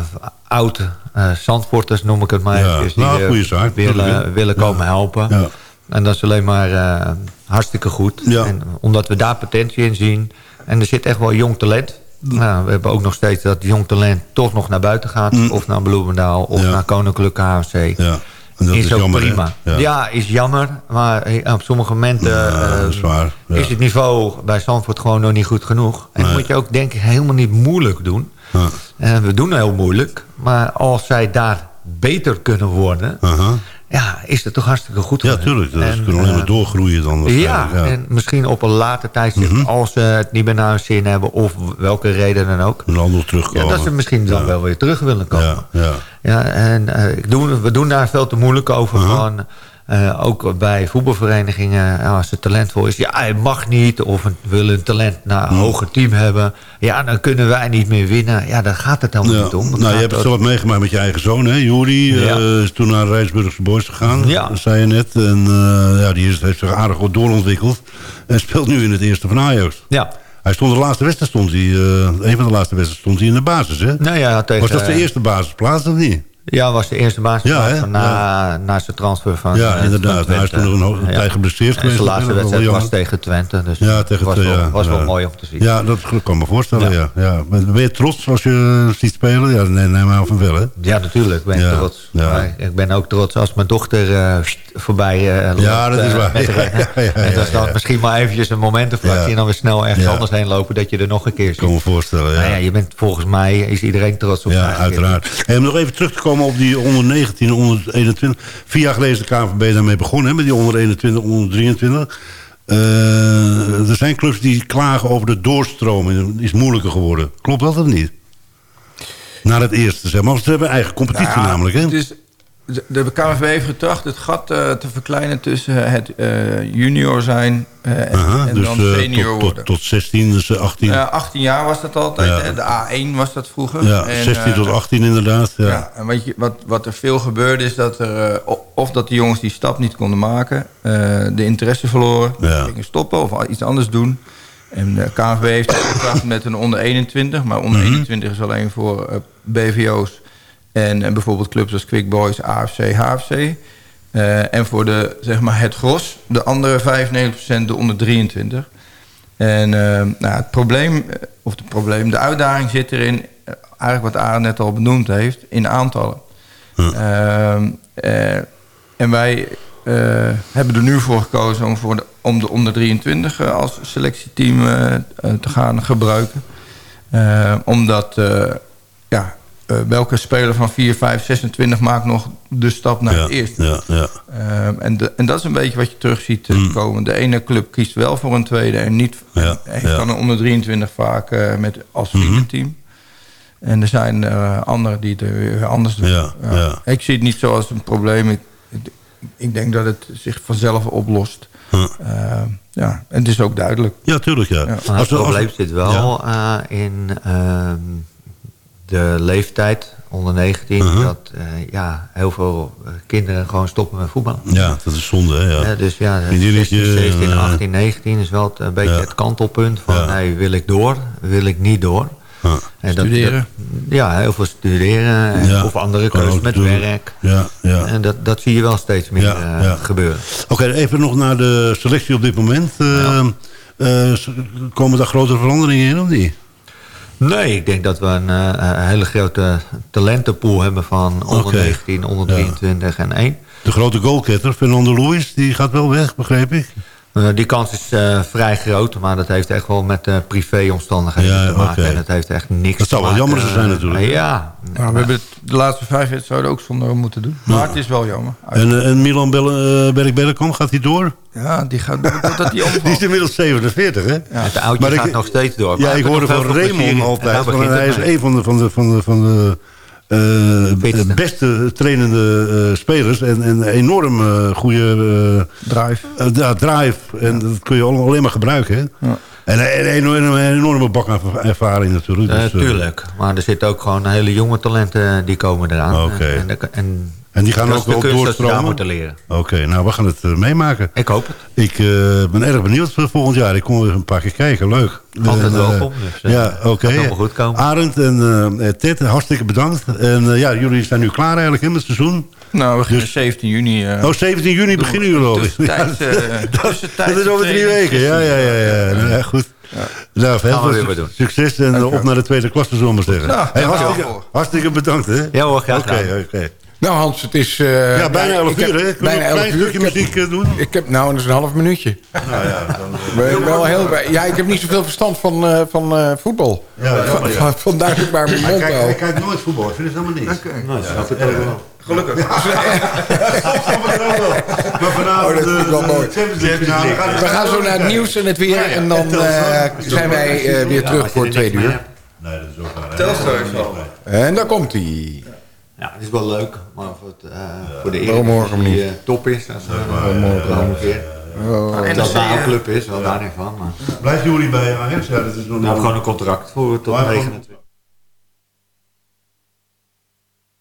oud eh, Zandvoorters, noem ik het maar Ja. die Nou, eh, zaak, willen, willen komen helpen. Ja. En dat is alleen maar eh, hartstikke goed. En omdat we daar potentie in zien. En er zit echt wel jong talent. Nou, we hebben ook nog steeds dat jong talent toch nog naar buiten gaat. Of naar Bloemendaal of naar Koninklijke HFC. Ja. Dat is ook jammer, prima. Ja. Ja. is jammer. Maar eh, op sommige momenten Ja, is eh, waar, ja. is het niveau bij Zandvoort gewoon nog niet goed genoeg. En moet je ook denk ik helemaal niet moeilijk doen. Ja. En we doen heel moeilijk. Maar als zij daar beter kunnen worden... Ja, is het toch hartstikke goed Ja, tuurlijk. Dat En, kunnen alleen maar eh, doorgroeien dan. ja, waarschijnlijk, en misschien op een later tijdstip, Mhm. als ze het niet meer naar hun zin hebben... of welke reden dan ook. En dan nog terugkomen. Ja, dat ze misschien dan wel weer terug willen komen. Ja, ja. Ja, en eh, ik we doen daar veel te moeilijk over. Van, eh, ook bij voetbalverenigingen, ja, als het talentvol is... ja, hij mag niet, of een, wil een talent naar een hoger team hebben... ja, dan kunnen wij niet meer winnen. Ja, daar gaat het helemaal Ja. niet om. Nou, je hebt het zelf meegemaakt met je eigen zoon, hè? Juri Ja. eh, is toen naar Rijnsburgse Boys gegaan, Ja. dat zei je net. En eh, ja, die is, heeft zich aardig goed doorontwikkeld. En speelt nu in het eerste van Ajax. Ja. Hij stond de laatste wedstrijd, stond hij, eh, een van de laatste wedstrijden stond hij in de basis, hè? Nou ja, tegen, Was dat de eerste basisplaats of niet? Ja, was de eerste basis Ja, na, na zijn transfer van Ja, eh, inderdaad. van Hij is toen Twente. nog een ho- tijd geblesseerd En geweest. Zijn laatste wedstrijd was tegen Twente. Dus Ja, tegen was, het, wel, ja, was ja. wel mooi om te zien. Ja, dat kan me voorstellen, ja. ja. Ben je trots als je ziet spelen? Ja, nee, neem maar van wel, hè? Ja, natuurlijk. Ben ik Ja, trots. ja. Ik ben ook trots als mijn dochter eh, voorbij eh, loopt. Ja, dat is eh, waar. Ja, ja, ja, en dat is dan ja. misschien maar eventjes een momentenfractie... Ja. en dan weer snel ergens Ja. anders heen lopen... dat je er nog een keer ziet. kan me voorstellen, ja. Nou ja, je bent volgens mij is iedereen trots op Ja, uiteraard. En om nog even terug te komen op die onder 19 en onder 21. Vier jaar geleden is de KNVB daarmee begonnen, hè, met die onder 21, onder 23. Eh, er zijn clubs die klagen over de doorstroming. Het is moeilijker geworden. Klopt dat of niet? Naar het eerste, zeg maar. Want ze hebben eigen competitie Nou ja, namelijk, hè? Dus de KNVB heeft getracht het gat eh, te verkleinen tussen het eh, junior zijn eh, en, Aha, en dus dan eh, senior tot, worden. tot, tot 16, dus eh, 18. Ja, 18 jaar was dat altijd. Ja. De A1 was dat vroeger. ja, En, 16 eh, tot 18 inderdaad. Ja. Ja, en weet je, wat, wat er veel gebeurde is dat er... eh, of dat de jongens die stap niet konden maken... eh, de interesse verloren, Ja. gingen stoppen of iets anders doen. En de KNVB heeft het getracht met een onder 21. Maar onder Mhm. 21 is alleen voor eh, BVO's... En, eh, bijvoorbeeld clubs als Quick Boys, AFC, HFC. Eh, en voor de, zeg maar het gros, de andere 95% de onder 23. En eh, nou, het probleem, of het probleem, de uitdaging zit erin... eigenlijk wat Arend net al benoemd heeft, in aantallen. Ehm, eh, en wij hebben er nu voor gekozen om, voor de, om de onder 23 eh, als selectieteam te gaan gebruiken. Eh, omdat, ja, eh, welke speler van 4, 5, 26 maakt nog de stap naar ja, het eerste? ja, ja. Ehm, en, de- en dat is een beetje wat je terug ziet eh, komen. De ene club kiest wel voor een tweede en niet Ja, en heeft dan een onder 23 vaak eh, met, als Mhm. vriendenteam. En er zijn eh, anderen die het weer anders doen. Ja, ja. Ik zie het niet zo als een probleem. Ik, denk dat het zich vanzelf oplost. Huh. Ehm, ja, en het is ook duidelijk. Ja, tuurlijk, ja. Ja. Maar het probleem zit wel eh, in ehm, de leeftijd onder 19. Uh-huh. Dat eh, ja, heel veel eh, kinderen gewoon stoppen met voetbal. Ja, dat is zonde, hè? Ja. Eh, dus ja, Vriendinnetje, 16, 17, eh, 18, 19 is wel het, een beetje Ja. het kantelpunt van... Ja. hey, wil ik door, wil ik niet door? Ja. En dat- Studeren. dat- ja, heel veel studeren. en- Of andere keuzes met werk. Ja, ja. En dat, dat zie je wel steeds meer Ja, eh, ja. gebeuren. Oké, even nog naar de selectie op dit moment. Eh, eh, komen daar grote veranderingen in of niet? Nee, ik denk dat we een, eh, een hele grote talentenpool hebben van onder Oké. 19, onder Ja. 23 en 1. De grote goalgetter, Fernando Luis, die gaat wel weg, begreep ik. Eh, die kans is eh, vrij groot, maar dat heeft echt wel met eh privéomstandigheden Ja, te maken. En dat heeft echt niks Dat zou wel jammer zijn natuurlijk. ja. Nou, we hebben het de laatste vijf wedstrijden ook zonder hem moeten doen. Maar het is wel jammer. En, en Milan Belle- Berg-Bellekamp, gaat hij door? Ja, die gaat hij Die is inmiddels 47, hè? Het oudje Maar ik- gaat nog steeds door. Ja, ik hoorde van Raymond. En altijd. nou hij is het een van de, van de, van de, de eh, beste trainende eh, spelers. En en een enorm eh, goede Drive. ja, drive. En dat kun je allemaal alleen maar gebruiken. Hè? Ja. En een, een, enorme- een enorme bak aan ervaring natuurlijk. Eh, Dus, tuurlijk, maar er zitten ook gewoon hele jonge talenten die komen eraan. En, en En die gaan Dat ook wel doorstromen? moeten leren. Oké, nou we gaan het eh, meemaken. Ik hoop het. Ik eh, ben erg benieuwd voor volgend jaar. Ik kom weer een paar keer kijken, leuk. Altijd En, eh, welkom, dus, ja, oké. gaat allemaal goed komen. Arend en eh, Ted, hartstikke bedankt. En ja, jullie zijn nu klaar eigenlijk in het seizoen. Nou, we beginnen 17 juni. eh, Oh, 17 juni beginnen jullie alweer. tussentijds, eh, dat, tussentijds dat is over drie weken. Ja, ja, ja. ja. Nou, ja, goed. Nou, heel veel succes en op naar de tweede klasse, zullen we maar zeggen. Ja, Hey, dankjewel. hartstikke, hartstikke bedankt, hè? Ja hoor, graag Oké, oké. Nou Hans, het is... eh, Ja, bijna 11 ik heb- uur, hè? Bijna een 11 klein uur. stukje Ik heb- muziek eh, doen? Ik heb, nou, dat is een half minuutje. Nou ja, dan... Ik ben wel heel, ja, ik heb niet zoveel verstand van, eh, van eh, voetbal. Ja, Van- ja. van- Vandaar dat ik maar mijn mond hou. hij kijkt nooit voetbal, ik vind het helemaal niks. Nou, snap ik ook wel. Gelukkig. Maar vanavond Oh, dat ik wel mooi. We gaan zo naar het nieuws en het weer. En dan eh, zijn wij eh, weer terug voor het tweede uur. Nee, dat is ook waar. Telstar is al. En daar komt hij. Ja, het is wel leuk, maar voor, het, eh, voor de Eredivisie die niet. eh, top is, dat is uh, morgen ongeveer. Oh. Dat een club is, wel daar niet van. Maar Blijft jullie bij Ajax? Ja, dat is nog we hebben gewoon een contract voor tot Maar- 29.